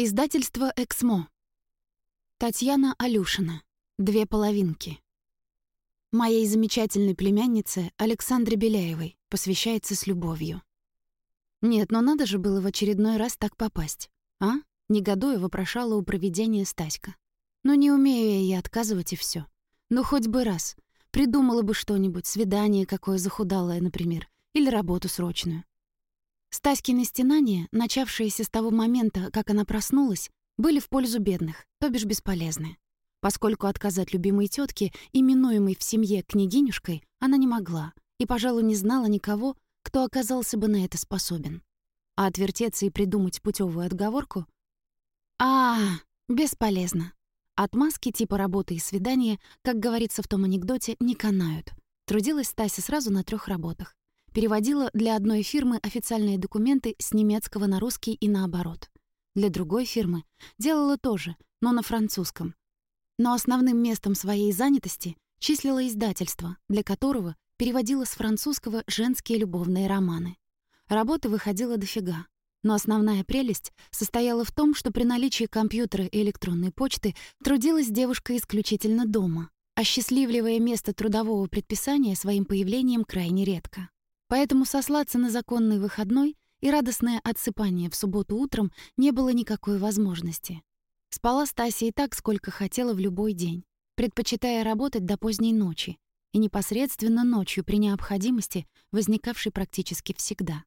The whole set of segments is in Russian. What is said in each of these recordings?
Издательство «Эксмо». Татьяна Алюшина. Две половинки. Моей замечательной племяннице Александре Беляевой посвящается с любовью. Нет, но надо же было в очередной раз так попасть. А? Негодуя вопрошала у проведения Стаська. Ну не умею я отказывать и все. Ну хоть бы раз. Придумала бы что-нибудь, свидание какое захудалое, например, или работу срочную. Стаськины стенания, начавшиеся с того момента, как она проснулась, были в пользу бедных, то бишь бесполезны. Поскольку отказать любимой тетке, именуемой в семье княгинюшкой, она не могла и, пожалуй, не знала никого, кто оказался бы на это способен. А отвертеться и придумать путевую отговорку? А, бесполезно. Отмазки типа работы и свидания, как говорится в том анекдоте, не канают. Трудилась Стася сразу на трех работах переводила для одной фирмы официальные документы с немецкого на русский и наоборот. Для другой фирмы делала тоже, но на французском. Но основным местом своей занятости числила издательство, для которого переводила с французского женские любовные романы. Работы выходила дофига. Но основная прелесть состояла в том, что при наличии компьютера и электронной почты трудилась девушка исключительно дома, осчастливливая место трудового предписания своим появлением крайне редко. Поэтому сослаться на законный выходной и радостное отсыпание в субботу утром не было никакой возможности. Спала Стася и так, сколько хотела в любой день, предпочитая работать до поздней ночи, и непосредственно ночью при необходимости, возникавшей практически всегда.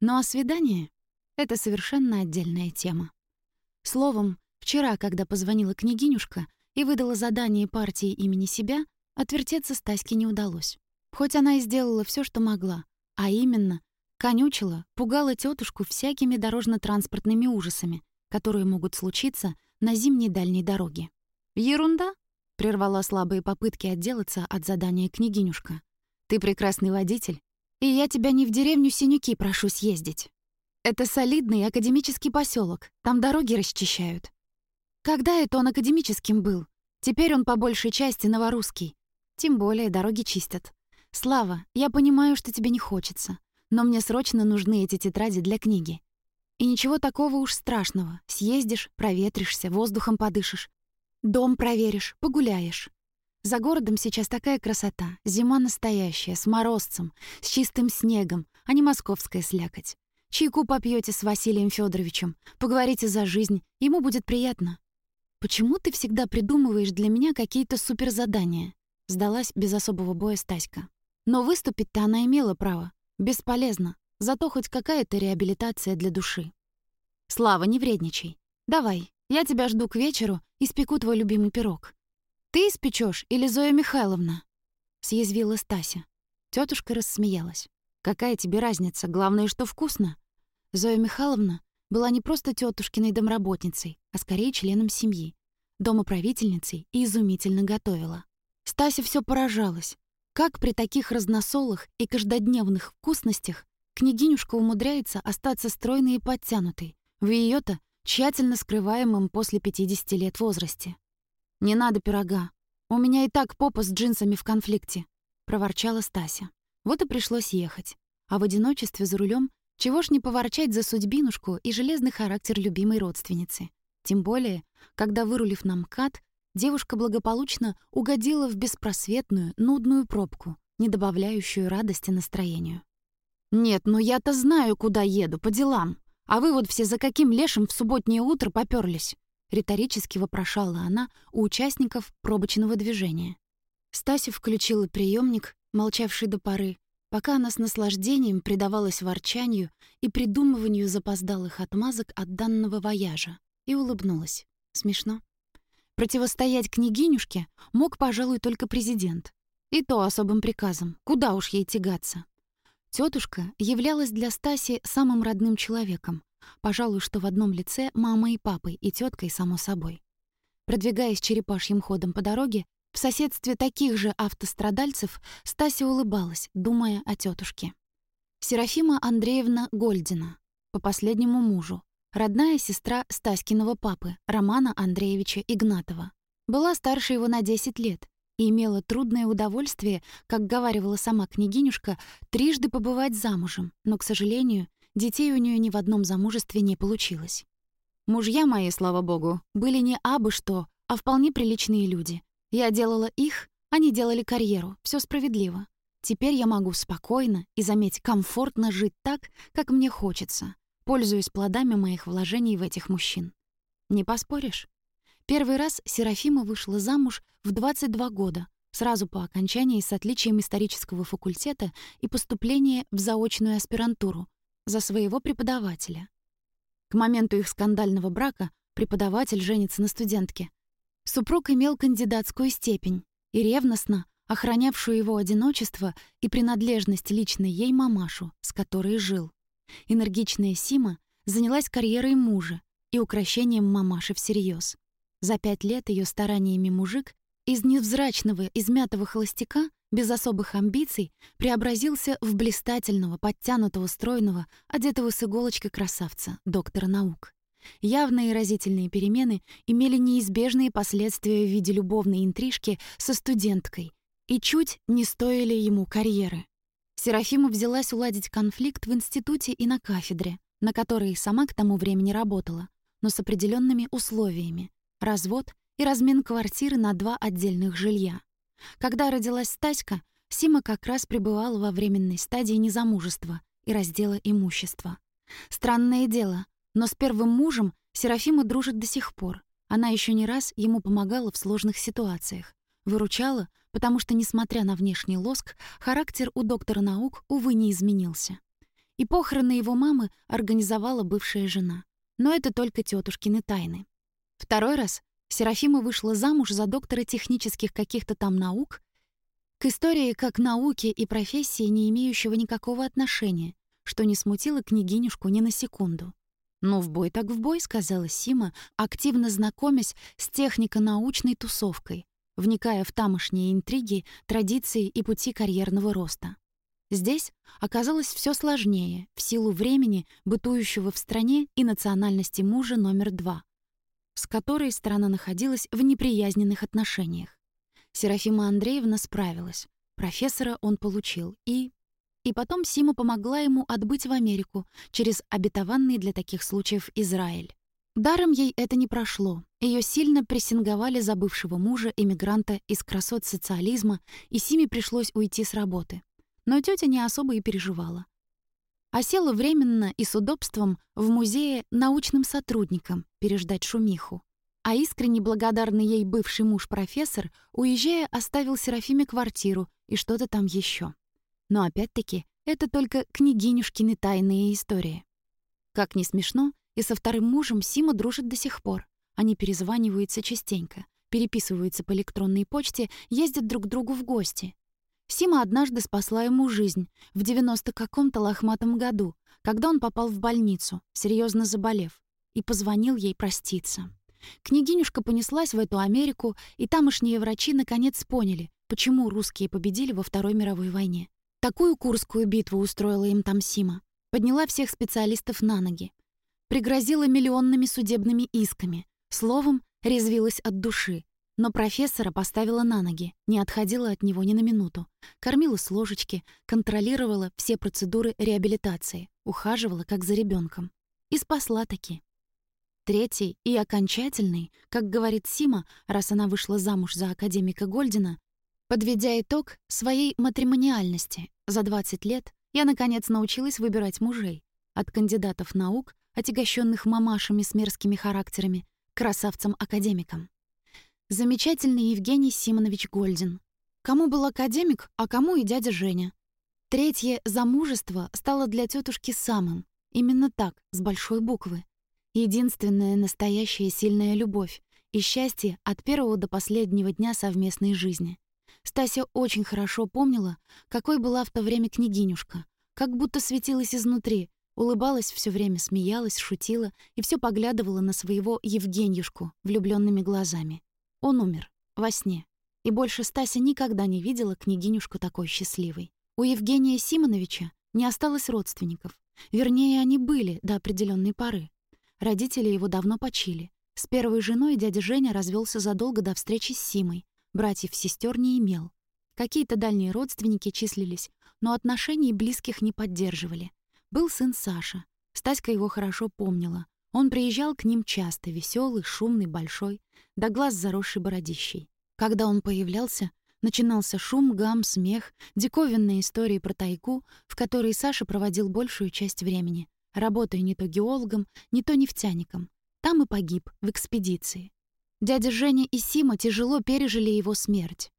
Ну а свидание — это совершенно отдельная тема. Словом, вчера, когда позвонила княгинюшка и выдала задание партии имени себя, отвертеться Стаське не удалось. Хоть она и сделала все, что могла, а именно, конючила, пугала тетушку всякими дорожно-транспортными ужасами, которые могут случиться на зимней дальней дороге. «Ерунда!» — прервала слабые попытки отделаться от задания княгинюшка. «Ты прекрасный водитель, и я тебя не в деревню Синюки прошу съездить. Это солидный академический поселок, там дороги расчищают. Когда это он академическим был? Теперь он по большей части новорусский. Тем более дороги чистят. «Слава, я понимаю, что тебе не хочется, но мне срочно нужны эти тетради для книги. И ничего такого уж страшного. Съездишь, проветришься, воздухом подышишь. Дом проверишь, погуляешь. За городом сейчас такая красота. Зима настоящая, с морозцем, с чистым снегом, а не московская слякоть. Чайку попьете с Василием Федоровичем, поговорите за жизнь, ему будет приятно. Почему ты всегда придумываешь для меня какие-то суперзадания? Сдалась без особого боя Стаська. Но выступить-то она имела право. Бесполезно. Зато хоть какая-то реабилитация для души. Слава, не вредничай. Давай, я тебя жду к вечеру, испеку твой любимый пирог. Ты испечешь или Зоя Михайловна? Съязвила Стася. Тетушка рассмеялась. Какая тебе разница? Главное, что вкусно. Зоя Михайловна была не просто тетушкиной домработницей, а скорее членом семьи, домоправительницей и изумительно готовила. Стася все поражалась. Как при таких разносолых и каждодневных вкусностях княгинюшка умудряется остаться стройной и подтянутой, в ее то тщательно скрываемом после 50 лет возрасте. «Не надо пирога. У меня и так попа с джинсами в конфликте», — проворчала Стася. Вот и пришлось ехать. А в одиночестве за рулем чего ж не поворчать за судьбинушку и железный характер любимой родственницы. Тем более, когда, вырулив на МКАД, девушка благополучно угодила в беспросветную, нудную пробку, не добавляющую радости настроению. «Нет, ну я-то знаю, куда еду, по делам. А вы вот все за каким лешим в субботнее утро попёрлись?» Риторически вопрошала она у участников пробочного движения. Стася включила приемник, молчавший до поры, пока она с наслаждением предавалась ворчанию и придумыванию запоздалых отмазок от данного вояжа, и улыбнулась. Смешно. Противостоять княгинюшке мог, пожалуй, только президент. И то особым приказом. Куда уж ей тягаться. Тетушка являлась для Стаси самым родным человеком. Пожалуй, что в одном лице мамой и папой, и теткой, само собой. Продвигаясь черепашьим ходом по дороге, в соседстве таких же автострадальцев Стася улыбалась, думая о тетушке. Серафима Андреевна Гольдина, по последнему мужу, родная сестра Стаськиного папы, Романа Андреевича Игнатова. Была старше его на 10 лет и имела трудное удовольствие, как говаривала сама княгинюшка, трижды побывать замужем, но, к сожалению, детей у нее ни в одном замужестве не получилось. Мужья мои, слава богу, были не абы что, а вполне приличные люди. Я делала их, они делали карьеру. Все справедливо. Теперь я могу спокойно и, заметь, комфортно жить так, как мне хочется, пользуясь плодами моих вложений в этих мужчин. Не поспоришь? Первый раз Серафима вышла замуж в 22 года, сразу по окончании с отличием исторического факультета и поступления в заочную аспирантуру за своего преподавателя. К моменту их скандального брака преподаватель женится на студентке. Супруг имел кандидатскую степень и ревностно охранявшую его одиночество и принадлежность личной ей мамашу, с которой жил. Энергичная Сима занялась карьерой мужа и украшением мамаши всерьез. За пять лет ее стараниями мужик из невзрачного, измятого холостяка, без особых амбиций, преобразился в блистательного, подтянутого, стройного, одетого с иголочкой красавца, доктора наук. Явные и разительные перемены имели неизбежные последствия в виде любовной интрижки со студенткой и чуть не стоили ему карьеры. Серафима взялась уладить конфликт в институте и на кафедре, на которой сама к тому времени работала, но с определенными условиями — развод и размен квартиры на два отдельных жилья. Когда родилась Стаська, Сима как раз пребывала во временной стадии незамужества и раздела имущества. Странное дело, но с первым мужем Серафима дружит до сих пор. Она еще не раз ему помогала в сложных ситуациях. Выручала, потому что, несмотря на внешний лоск, характер у доктора наук, увы, не изменился. И похороны его мамы организовала бывшая жена. Но это только тетушкины тайны. Второй раз Серафима вышла замуж за доктора технических каких-то там наук, к истории как науки и профессии, не имеющего никакого отношения, что не смутило княгинюшку ни на секунду. «Ну, в бой так в бой», — сказала Сима, активно знакомясь с технико-научной тусовкой, вникая в тамошние интриги, традиции и пути карьерного роста. Здесь оказалось все сложнее в силу времени, бытующего в стране и национальности мужа номер два, с которой страна находилась в неприязненных отношениях. Серафима Андреевна справилась. Профессора он получил. И... И потом Сима помогла ему отбыть в Америку через обетованный для таких случаев Израиль. Даром ей это не прошло. Ее сильно прессинговали за бывшего мужа, эмигранта из красот социализма, и Симе пришлось уйти с работы. Но тетя не особо и переживала а села временно и с удобством в музее научным сотрудникам переждать шумиху. А искренне благодарный ей бывший муж-профессор, уезжая, оставил Серафиме квартиру и что-то там еще. Но опять-таки, это только княгинюшкины тайные истории. Как ни смешно, и со вторым мужем Сима дружит до сих пор. Они перезваниваются частенько, переписываются по электронной почте, ездят друг к другу в гости. Сима однажды спасла ему жизнь в 90 каком-то лохматом году, когда он попал в больницу, серьезно заболев, и позвонил ей проститься. Княгинюшка понеслась в эту Америку, и тамошние врачи наконец поняли, почему русские победили во Второй мировой войне. Такую Курскую битву устроила им там Сима. Подняла всех специалистов на ноги. Пригрозила миллионными судебными исками. Словом, резвилась от души, но профессора поставила на ноги, не отходила от него ни на минуту. Кормила с ложечки, контролировала все процедуры реабилитации, ухаживала как за ребенком И спасла таки. Третий и окончательный, как говорит Сима, раз она вышла замуж за академика Гольдина, подведя итог своей матримониальности. За 20 лет я, наконец, научилась выбирать мужей. От кандидатов наук, отягощенных мамашами с мерзкими характерами, красавцам-академикам. Замечательный Евгений Симонович Гольдин. Кому был академик, а кому и дядя Женя. Третье замужество стало для тетушки самым. Именно так, с большой буквы. Единственная настоящая сильная любовь и счастье от первого до последнего дня совместной жизни. Стася очень хорошо помнила, какой была в то время княгинюшка, как будто светилась изнутри, улыбалась все время, смеялась, шутила и все поглядывала на своего Евгеньюшку влюбленными глазами. Он умер. Во сне. И больше Стася никогда не видела княгинюшку такой счастливой. У Евгения Симоновича не осталось родственников. Вернее, они были до определенной поры. Родители его давно почили. С первой женой дядя Женя развелся задолго до встречи с Симой. Братьев сестер не имел. Какие-то дальние родственники числились, но отношений близких не поддерживали. Был сын Саша. Стаська его хорошо помнила. Он приезжал к ним часто, веселый, шумный, большой, до глаз заросший бородищей. Когда он появлялся, начинался шум, гам, смех, диковинные истории про тайгу, в которой Саша проводил большую часть времени, работая не то геологом, не то нефтяником. Там и погиб, в экспедиции. Дядя Женя и Сима тяжело пережили его смерть.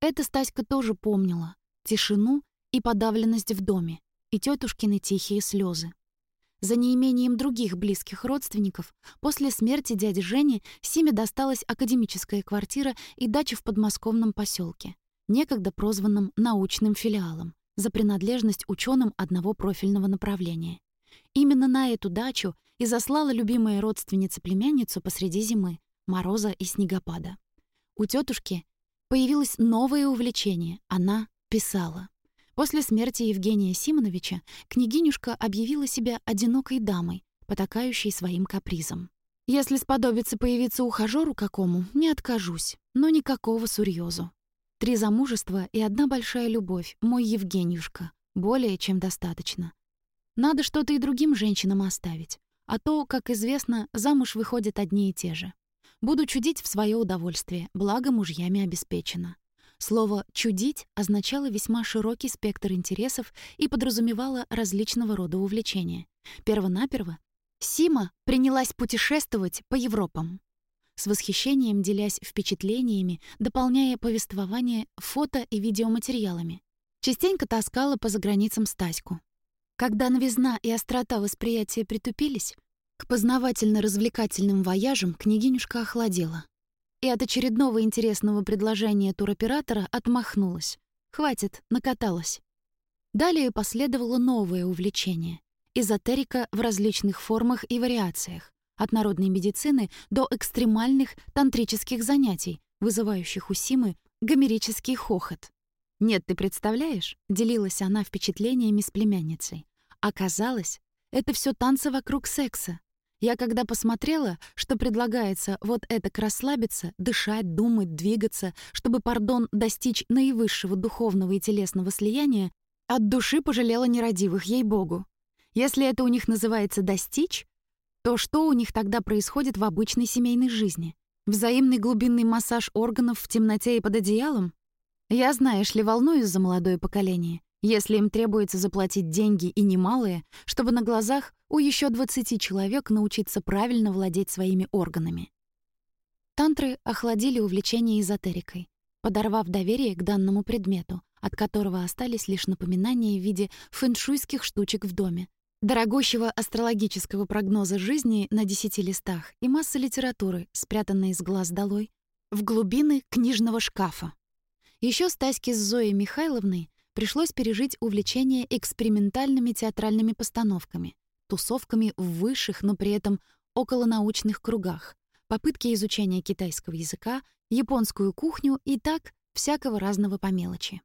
Это Стаська тоже помнила. Тишину и подавленность в доме, и тетушкины тихие слезы. За неимением других близких родственников, после смерти дяди Жени Симе досталась академическая квартира и дача в подмосковном поселке, некогда прозванном научным филиалом, за принадлежность ученым одного профильного направления. Именно на эту дачу и заслала любимая родственница племянницу посреди зимы, мороза и снегопада. У тетушки появилось новое увлечение — она писала. После смерти Евгения Симоновича княгинюшка объявила себя одинокой дамой, потакающей своим капризом. Если сподобится появиться ухажёру какому, не откажусь, но никакого сурьёзу. Три замужества и одна большая любовь, мой Евгеньюшка, более чем достаточно. Надо что-то и другим женщинам оставить, а то, как известно, замуж выходят одни и те же. Буду чудить в своё удовольствие, благо мужьями обеспечено. Слово «чудить» означало весьма широкий спектр интересов и подразумевало различного рода увлечения. Первонаперво Сима принялась путешествовать по Европам. С восхищением делясь впечатлениями, дополняя повествование фото и видеоматериалами. Частенько таскала по заграницам Стаську. Когда новизна и острота восприятия притупились, к познавательно-развлекательным вояжам княгинюшка охладела и от очередного интересного предложения туроператора отмахнулась. Хватит, накаталась. Далее последовало новое увлечение — эзотерика в различных формах и вариациях, от народной медицины до экстремальных тантрических занятий, вызывающих у Симы гомерический хохот. «Нет, ты представляешь?» — делилась она впечатлениями с племянницей. «Оказалось, это все танцы вокруг секса, я когда посмотрела, что предлагается вот это расслабиться, дышать, думать, двигаться, чтобы, пардон, достичь наивысшего духовного и телесного слияния, от души пожалела нерадивых, ей-богу. Если это у них называется «достичь», то что у них тогда происходит в обычной семейной жизни? Взаимный глубинный массаж органов в темноте и под одеялом? Я, знаешь ли, волнуюсь за молодое поколение. Если им требуется заплатить деньги и немалые, чтобы на глазах у еще 20 человек научиться правильно владеть своими органами. Тантры охладили увлечение эзотерикой, подорвав доверие к данному предмету, от которого остались лишь напоминания в виде фэншуйских штучек в доме, дорогущего астрологического прогноза жизни на десяти листах и масса литературы, спрятанной с глаз долой, в глубины книжного шкафа. Еще Стаське с Зоей Михайловной пришлось пережить увлечение экспериментальными театральными постановками, тусовками в высших, но при этом околонаучных кругах, попытки изучения китайского языка, японскую кухню и так всякого разного по мелочи.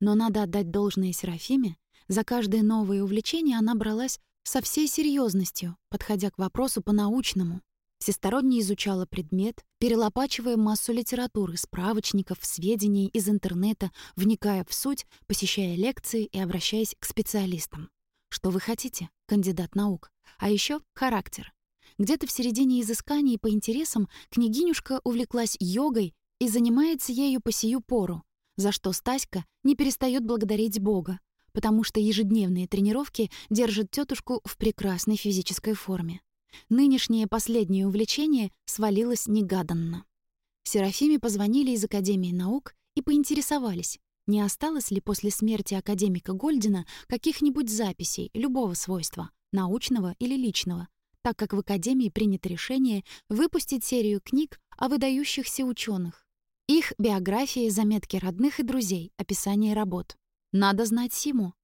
Но надо отдать должное Серафиме, за каждое новое увлечение она бралась со всей серьезностью, подходя к вопросу по-научному. Всесторонне изучала предмет, перелопачивая массу литературы, справочников, сведений из интернета, вникая в суть, посещая лекции и обращаясь к специалистам. Что вы хотите, кандидат наук? А еще характер. Где-то в середине изысканий по интересам княгинюшка увлеклась йогой и занимается ею по сию пору, за что Стаська не перестает благодарить Бога, потому что ежедневные тренировки держат тетушку в прекрасной физической форме. Нынешнее последнее увлечение свалилось негаданно. Серафиме позвонили из Академии наук и поинтересовались, не осталось ли после смерти академика Гольдина каких-нибудь записей любого свойства, научного или личного, так как в Академии принято решение выпустить серию книг о выдающихся ученых. Их биографии, заметки родных и друзей, описание работ. Надо знать Симу.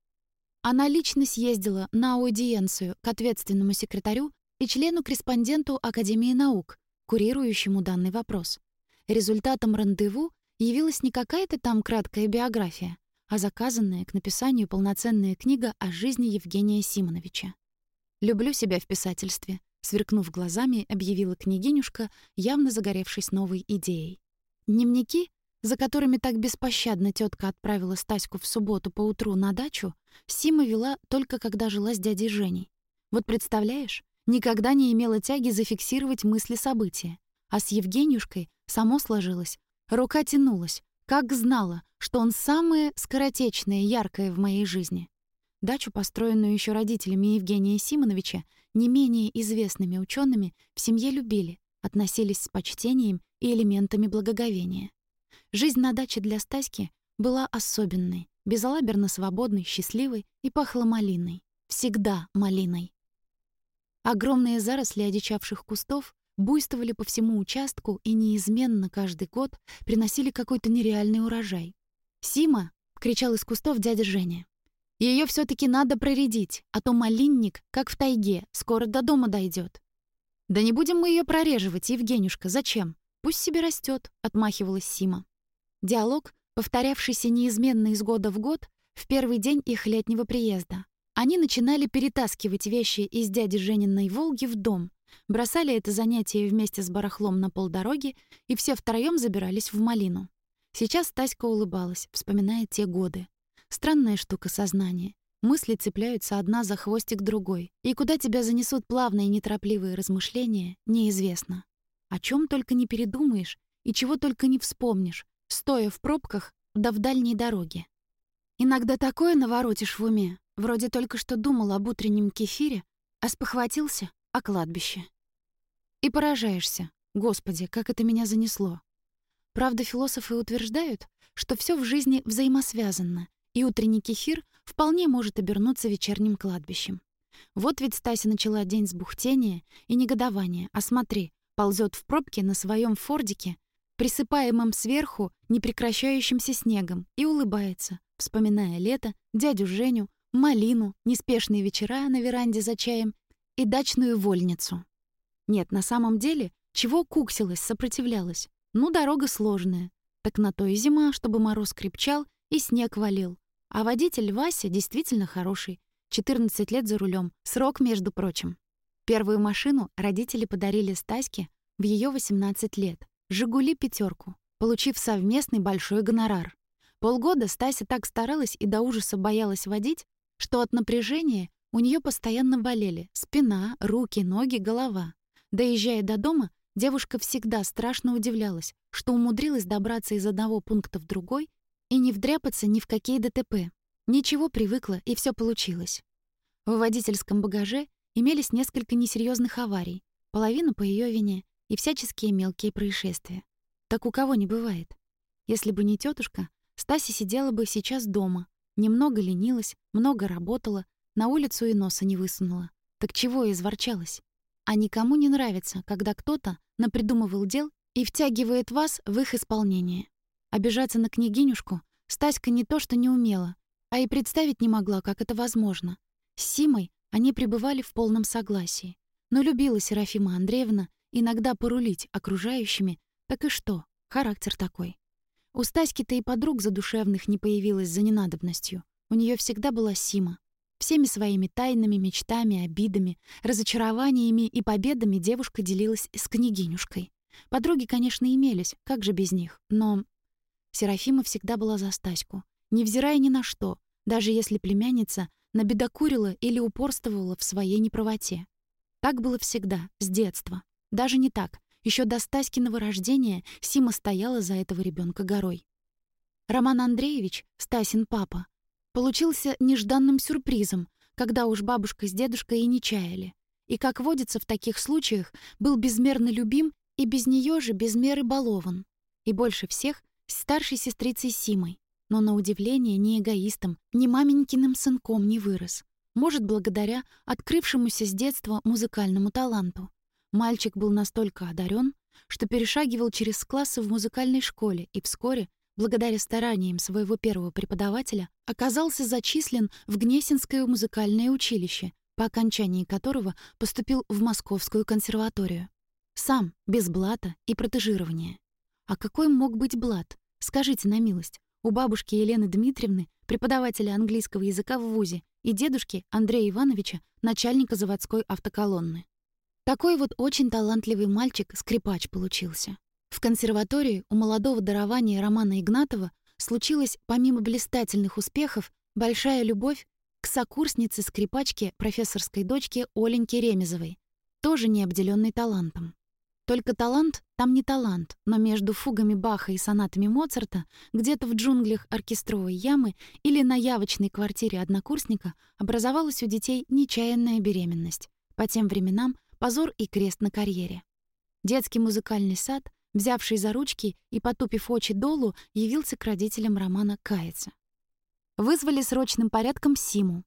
Она лично съездила на аудиенцию к ответственному секретарю и члену-корреспонденту Академии наук, курирующему данный вопрос. Результатом рандеву явилась не какая-то там краткая биография, а заказанная к написанию полноценная книга о жизни Евгения Симоновича. «Люблю себя в писательстве», — сверкнув глазами, объявила княгинюшка, явно загоревшись новой идеей. Дневники, за которыми так беспощадно тетка отправила Стаську в субботу поутру на дачу, Сима вела только когда жила с дядей Женей. Вот представляешь, Никогда не имела тяги зафиксировать мысли события. А с Евгеньюшкой само сложилось. Рука тянулась, как знала, что он самое скоротечное, яркое в моей жизни. Дачу, построенную еще родителями Евгения Симоновича, не менее известными учеными, в семье любили, относились с почтением и элементами благоговения. Жизнь на даче для Стаськи была особенной, безалаберно свободной, счастливой и пахла малиной. Всегда малиной. Огромные заросли одичавших кустов буйствовали по всему участку и неизменно каждый год приносили какой-то нереальный урожай. «Сима!» — кричал из кустов дядя Женя. Ее все таки надо проредить, а то малинник, как в тайге, скоро до дома дойдет. «Да не будем мы ее прореживать, Евгенюшка, зачем? Пусть себе растет, отмахивалась Сима. Диалог, повторявшийся неизменно из года в год, в первый день их летнего приезда. Они начинали перетаскивать вещи из дяди Жениной «Волги» в дом, бросали это занятие вместе с барахлом на полдороги и все втроем забирались в малину. Сейчас Таська улыбалась, вспоминая те годы. Странная штука сознания. Мысли цепляются одна за хвостик другой, и куда тебя занесут плавные неторопливые размышления, неизвестно. О чем только не передумаешь и чего только не вспомнишь, стоя в пробках да в дальней дороге. Иногда такое наворотишь в уме, Вроде только что думал об утреннем кефире, а спохватился о кладбище. И поражаешься. Господи, как это меня занесло. Правда, философы утверждают, что все в жизни взаимосвязано, и утренний кефир вполне может обернуться вечерним кладбищем. Вот ведь Стася начала день с бухтения и негодования, а смотри, ползет в пробке на своем фордике, присыпаемом сверху непрекращающимся снегом, и улыбается, вспоминая лето, дядю Женю, малину, неспешные вечера на веранде за чаем и дачную вольницу. Нет, на самом деле, чего куксилась, сопротивлялась? Ну, дорога сложная. Так на то и зима, чтобы мороз крепчал и снег валил. А водитель Вася действительно хороший. 14 лет за рулем, срок, между прочим. Первую машину родители подарили Стаське в ее 18 лет. «Жигули пятерку, получив совместный большой гонорар. Полгода Стася так старалась и до ужаса боялась водить, что от напряжения у нее постоянно болели спина, руки, ноги, голова. Доезжая до дома, девушка всегда страшно удивлялась, что умудрилась добраться из одного пункта в другой и не вдряпаться ни в какие ДТП. Ничего привыкла, и все получилось. В водительском багаже имелись несколько несерьезных аварий, половина по ее вине и всяческие мелкие происшествия. Так у кого не бывает. Если бы не тетушка, Стася сидела бы сейчас дома, Немного ленилась, много работала, на улицу и носа не высунула. Так чего изворчалась? А никому не нравится, когда кто-то напридумывал дел и втягивает вас в их исполнение. Обижаться на княгинюшку Стаська не то что не умела, а и представить не могла, как это возможно. С Симой они пребывали в полном согласии. Но любила Серафима Андреевна иногда порулить окружающими, так и что, характер такой. У Стаськи-то и подруг задушевных не появилось за ненадобностью. У нее всегда была Сима. Всеми своими тайнами, мечтами, обидами, разочарованиями и победами девушка делилась с княгинюшкой. Подруги, конечно, имелись, как же без них, но... Серафима всегда была за Стаську, невзирая ни на что, даже если племянница набедокурила или упорствовала в своей неправоте. Так было всегда, с детства. Даже не так, еще до Стаськиного рождения Сима стояла за этого ребенка горой. Роман Андреевич, Стасин папа, получился нежданным сюрпризом, когда уж бабушка с дедушкой и не чаяли. И, как водится в таких случаях, был безмерно любим и без нее же без меры балован. И больше всех с старшей сестрицей Симой, но на удивление ни эгоистом, ни маменькиным сынком не вырос. Может, благодаря открывшемуся с детства музыкальному таланту. Мальчик был настолько одарен, что перешагивал через классы в музыкальной школе и вскоре, благодаря стараниям своего первого преподавателя, оказался зачислен в Гнесинское музыкальное училище, по окончании которого поступил в Московскую консерваторию. Сам, без блата и протежирования. А какой мог быть блат? Скажите на милость. У бабушки Елены Дмитриевны, преподавателя английского языка в ВУЗе, и дедушки Андрея Ивановича, начальника заводской автоколонны. Такой вот очень талантливый мальчик-скрипач получился. В консерватории у молодого дарования Романа Игнатова случилась, помимо блистательных успехов, большая любовь к сокурснице-скрипачке профессорской дочке Оленьке Ремезовой. тоже не обделенный талантом. Только талант там не талант, но между фугами Баха и сонатами Моцарта, где-то в джунглях оркестровой ямы или на явочной квартире однокурсника образовалась у детей нечаянная беременность. По тем временам позор и крест на карьере. Детский музыкальный сад, взявший за ручки и потупив очи долу, явился к родителям Романа каяться. Вызвали срочным порядком Симу,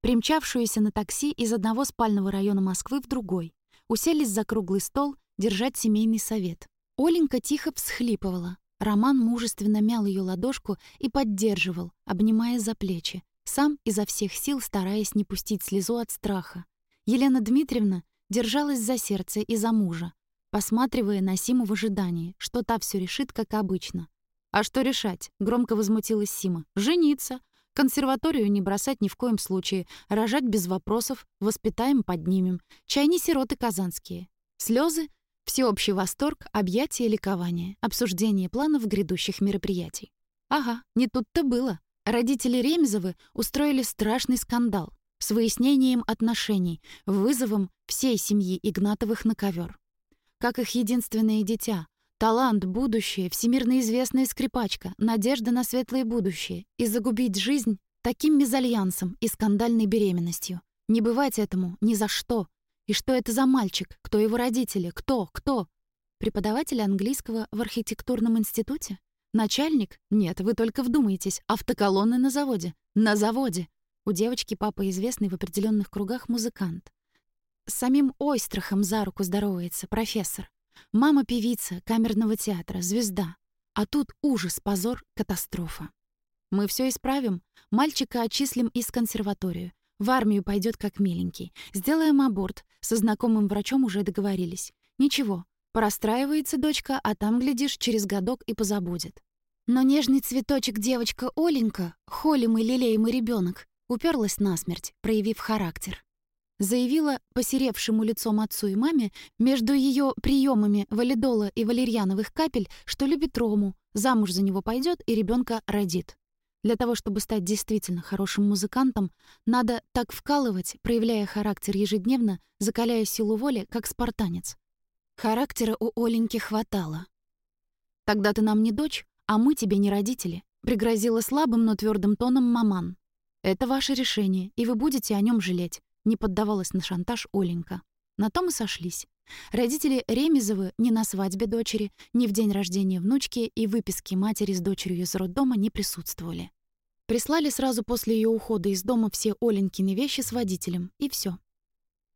примчавшуюся на такси из одного спального района Москвы в другой. Уселись за круглый стол держать семейный совет. Оленька тихо всхлипывала. Роман мужественно мял ее ладошку и поддерживал, обнимая за плечи, сам изо всех сил стараясь не пустить слезу от страха. Елена Дмитриевна держалась за сердце и за мужа, посматривая на Симу в ожидании, что та все решит, как обычно. «А что решать?» — громко возмутилась Сима. «Жениться. Консерваторию не бросать ни в коем случае. Рожать без вопросов. Воспитаем, поднимем. Чай не сироты казанские. Слезы Всеобщий восторг, объятия ликование, обсуждение планов грядущих мероприятий. Ага, не тут-то было. Родители Ремезовы устроили страшный скандал с выяснением отношений, вызовом всей семьи Игнатовых на ковер. Как их единственное дитя, талант, будущее, всемирно известная скрипачка, надежда на светлое будущее, и загубить жизнь таким мезальянсом и скандальной беременностью. Не бывать этому ни за что, и что это за мальчик? Кто его родители? Кто? Кто? Преподаватель английского в архитектурном институте? Начальник? Нет, вы только вдумайтесь. Автоколонны на заводе. На заводе. У девочки папа известный в определенных кругах музыкант. С самим Ойстрахом за руку здоровается профессор. Мама певица камерного театра, звезда. А тут ужас, позор, катастрофа. Мы все исправим. Мальчика отчислим из консерваторию. В армию пойдет как миленький. Сделаем аборт. Со знакомым врачом уже договорились. Ничего, порастраивается дочка, а там, глядишь, через годок и позабудет. Но нежный цветочек девочка Оленька, холимый лелеемый ребенок, уперлась насмерть, проявив характер. Заявила посеревшему лицом отцу и маме между ее приемами валидола и валерьяновых капель, что любит Рому, замуж за него пойдет и ребенка родит. Для того, чтобы стать действительно хорошим музыкантом, надо так вкалывать, проявляя характер ежедневно, закаляя силу воли, как спартанец. Характера у Оленьки хватало. «Тогда ты нам не дочь, а мы тебе не родители», — пригрозила слабым, но твердым тоном маман. «Это ваше решение, и вы будете о нем жалеть», — не поддавалась на шантаж Оленька. На том и сошлись. Родители Ремезовы ни на свадьбе дочери, ни в день рождения внучки и выписке матери с дочерью из роддома не присутствовали. Прислали сразу после ее ухода из дома все Оленькины вещи с водителем, и все.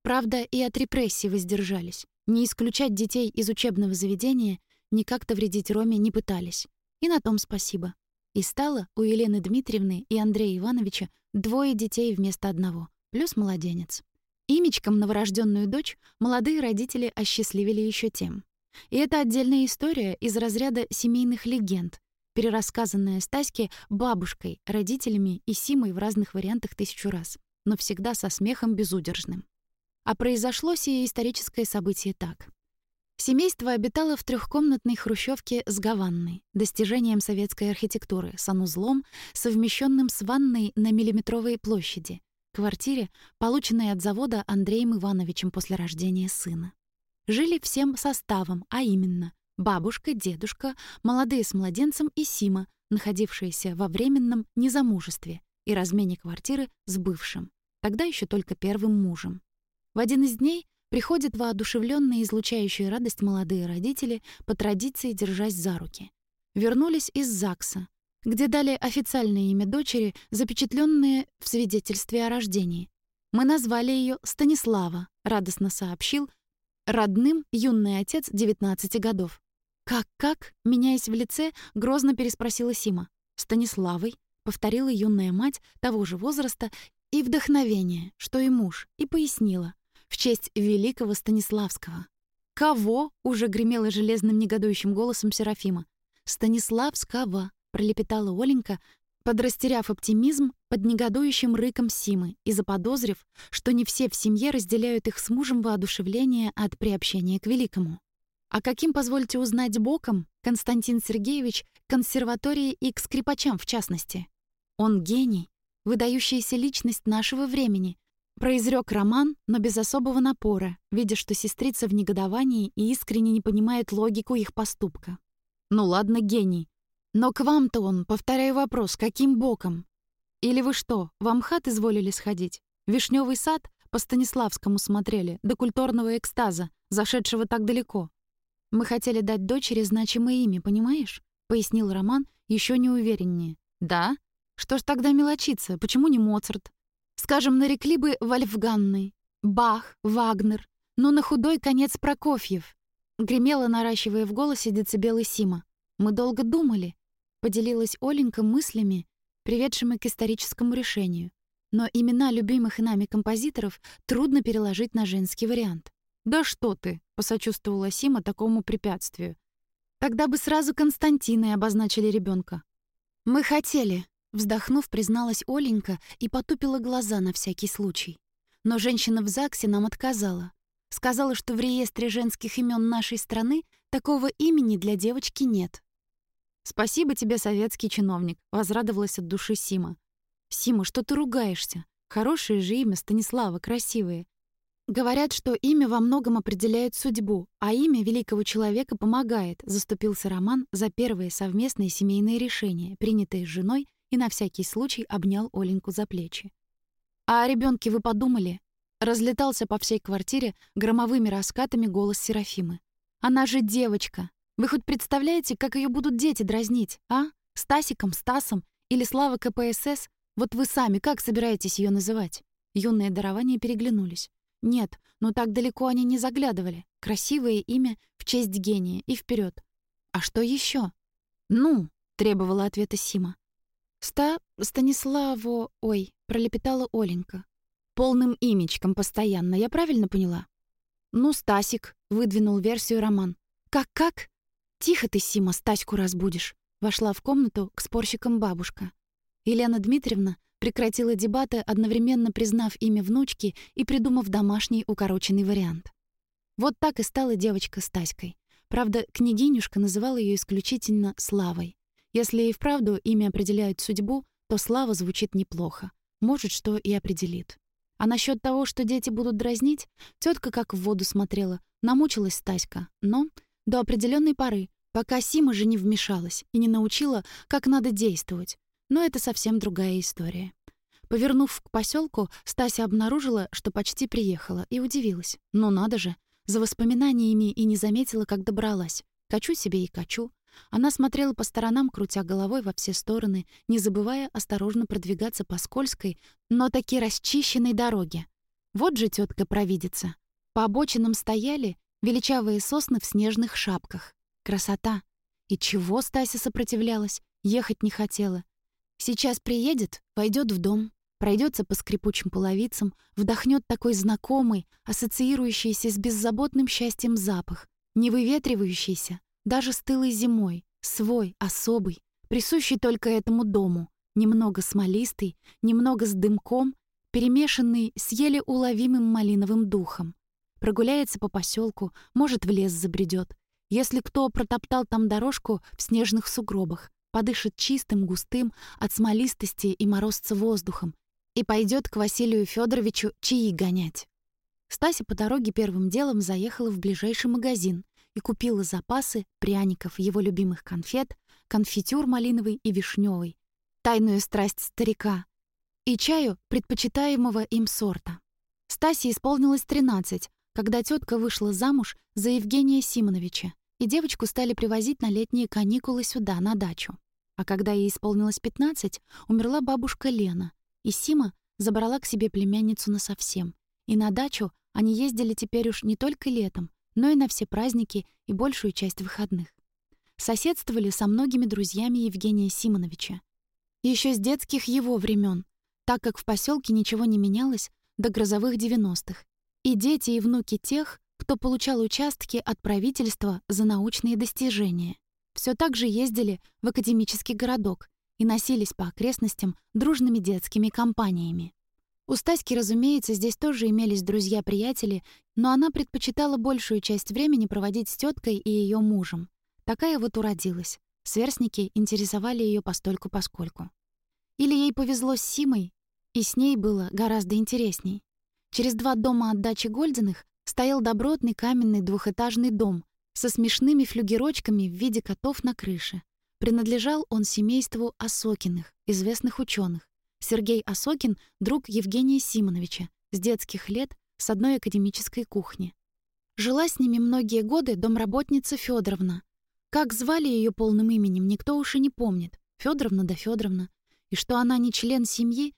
Правда, и от репрессий воздержались. Не исключать детей из учебного заведения, ни как-то вредить Роме не пытались. И на том спасибо. И стало у Елены Дмитриевны и Андрея Ивановича двое детей вместо одного, плюс младенец. Имечком новорожденную дочь молодые родители осчастливили еще тем. И это отдельная история из разряда семейных легенд, перерассказанная Стаське бабушкой, родителями и Симой в разных вариантах тысячу раз, но всегда со смехом безудержным. А произошло сие историческое событие так. Семейство обитало в трехкомнатной хрущевке с гаванной, достижением советской архитектуры, санузлом, совмещенным с ванной на миллиметровой площади, квартире, полученной от завода Андреем Ивановичем после рождения сына. Жили всем составом, а именно бабушка, дедушка, молодые с младенцем и Сима, находившиеся во временном незамужестве и размене квартиры с бывшим, тогда еще только первым мужем. В один из дней приходят воодушевленные, излучающие радость молодые родители, по традиции держась за руки. Вернулись из ЗАГСа, где дали официальное имя дочери, запечатленное в свидетельстве о рождении. Мы назвали ее Станислава, радостно сообщил родным юный отец 19 годов. «Как-как?» — меняясь в лице, грозно переспросила Сима. «Станиславой», — повторила юная мать того же возраста и вдохновение, что и муж, и пояснила. В честь великого Станиславского. «Кого?» — уже гремела железным негодующим голосом Серафима. «Станиславского», пролепетала Оленька, подрастеряв оптимизм под негодующим рыком Симы и заподозрив, что не все в семье разделяют их с мужем воодушевление от приобщения к великому. А каким, позвольте узнать боком, Константин Сергеевич консерватории и к скрипачам в частности? Он гений, выдающаяся личность нашего времени, произрёк Роман, но без особого напора, видя, что сестрица в негодовании и искренне не понимает логику их поступка. «Ну ладно, гений. Но к вам-то он, повторяю вопрос, каким боком? Или вы что, в Амхат изволили сходить? Вишневый сад по Станиславскому смотрели, до культурного экстаза, зашедшего так далеко. Мы хотели дать дочери значимое имя, понимаешь?» — пояснил Роман еще неувереннее. «Да? Что ж тогда мелочиться? Почему не Моцарт? Скажем, нарекли бы Вольфганной, Бах, Вагнер, но на худой конец Прокофьев. Гремела, наращивая в голосе децибелы Сима. Мы долго думали. Поделилась Оленька мыслями, приведшими к историческому решению. Но имена любимых нами композиторов трудно переложить на женский вариант. «Да что ты!» — посочувствовала Сима такому препятствию. «Тогда бы сразу Константиной обозначили ребенка. «Мы хотели», Вздохнув, призналась Оленька и потупила глаза на всякий случай. Но женщина в ЗАГСе нам отказала. Сказала, что в реестре женских имен нашей страны такого имени для девочки нет. «Спасибо тебе, советский чиновник», — возрадовалась от души Сима. «Сима, что ты ругаешься? Хорошее же имя, Станислава, красивое. Говорят, что имя во многом определяет судьбу, а имя великого человека помогает», — заступился Роман за первые совместные семейные решения, принятые с женой и на всякий случай обнял Оленьку за плечи. «А о ребенке вы подумали?» Разлетался по всей квартире громовыми раскатами голос Серафимы. «Она же девочка. Вы хоть представляете, как ее будут дети дразнить, а? Стасиком, Стасом или Слава КПСС? Вот вы сами как собираетесь ее называть?» Юные дарования переглянулись. Нет, но так далеко они не заглядывали. Красивое имя в честь гения и вперед. А что еще? Ну, требовала ответа Сима. «Ста... Станиславо... Ой», — пролепетала Оленька. «Полным имечком постоянно, я правильно поняла?» «Ну, Стасик», — выдвинул версию Роман. «Как-как?» «Тихо ты, Сима, Стаську разбудишь», — вошла в комнату к спорщикам бабушка. Елена Дмитриевна прекратила дебаты, одновременно признав имя внучки и придумав домашний укороченный вариант. Вот так и стала девочка Стаськой. Правда, княгинюшка называла ее исключительно Славой. Если и вправду имя определяет судьбу, то Слава звучит неплохо. Может, что и определит. А насчет того, что дети будут дразнить, тетка как в воду смотрела, намучилась Стаська. Но до определенной поры, пока Сима же не вмешалась и не научила, как надо действовать. Но это совсем другая история. Повернув к поселку, Стася обнаружила, что почти приехала, и удивилась. Ну надо же, за воспоминаниями и не заметила, как добралась. Качу себе и качу. Она смотрела по сторонам, крутя головой во все стороны, не забывая осторожно продвигаться по скользкой, но таки расчищенной дороге. Вот же тетка провидица. По обочинам стояли величавые сосны в снежных шапках. Красота! И чего Стася сопротивлялась? Ехать не хотела. Сейчас приедет, войдет в дом, пройдется по скрипучим половицам, вдохнет такой знакомый, ассоциирующийся с беззаботным счастьем запах, не выветривающийся, даже стылой зимой, свой, особый, присущий только этому дому, немного смолистый, немного с дымком, перемешанный с еле уловимым малиновым духом. Прогуляется по поселку, может, в лес забредет. Если кто протоптал там дорожку в снежных сугробах, подышит чистым, густым, от смолистости и морозца воздухом и пойдет к Василию Федоровичу чаи гонять. Стася по дороге первым делом заехала в ближайший магазин и купила запасы пряников, его любимых конфет, конфитюр малиновый и вишневый, тайную страсть старика, и чаю предпочитаемого им сорта. Стасе исполнилось 13, когда тетка вышла замуж за Евгения Симоновича, и девочку стали привозить на летние каникулы сюда, на дачу. А когда ей исполнилось 15, умерла бабушка Лена, и Сима забрала к себе племянницу насовсем. И на дачу они ездили теперь уж не только летом, но и на все праздники и большую часть выходных. Соседствовали со многими друзьями Евгения Симоновича. Еще с детских его времен, так как в поселке ничего не менялось до грозовых 90-х. И дети и внуки тех, кто получал участки от правительства за научные достижения. Все так же ездили в академический городок и носились по окрестностям дружными детскими компаниями. У Стаськи, разумеется, здесь тоже имелись друзья-приятели, но она предпочитала большую часть времени проводить с теткой и ее мужем. Такая вот уродилась. Сверстники интересовали ее постольку-поскольку. Или ей повезло с Симой, и с ней было гораздо интересней. через два дома от дачи Гольдиных стоял добротный каменный двухэтажный дом со смешными флюгерочками в виде котов на крыше. Принадлежал он семейству Осокиных, известных ученых. Сергей Осокин — друг Евгения Симоновича, с детских лет с одной академической кухни. Жила с ними многие годы домработница Федоровна. Как звали ее полным именем, никто уж и не помнит. Федоровна да Федоровна. И что она не член семьи,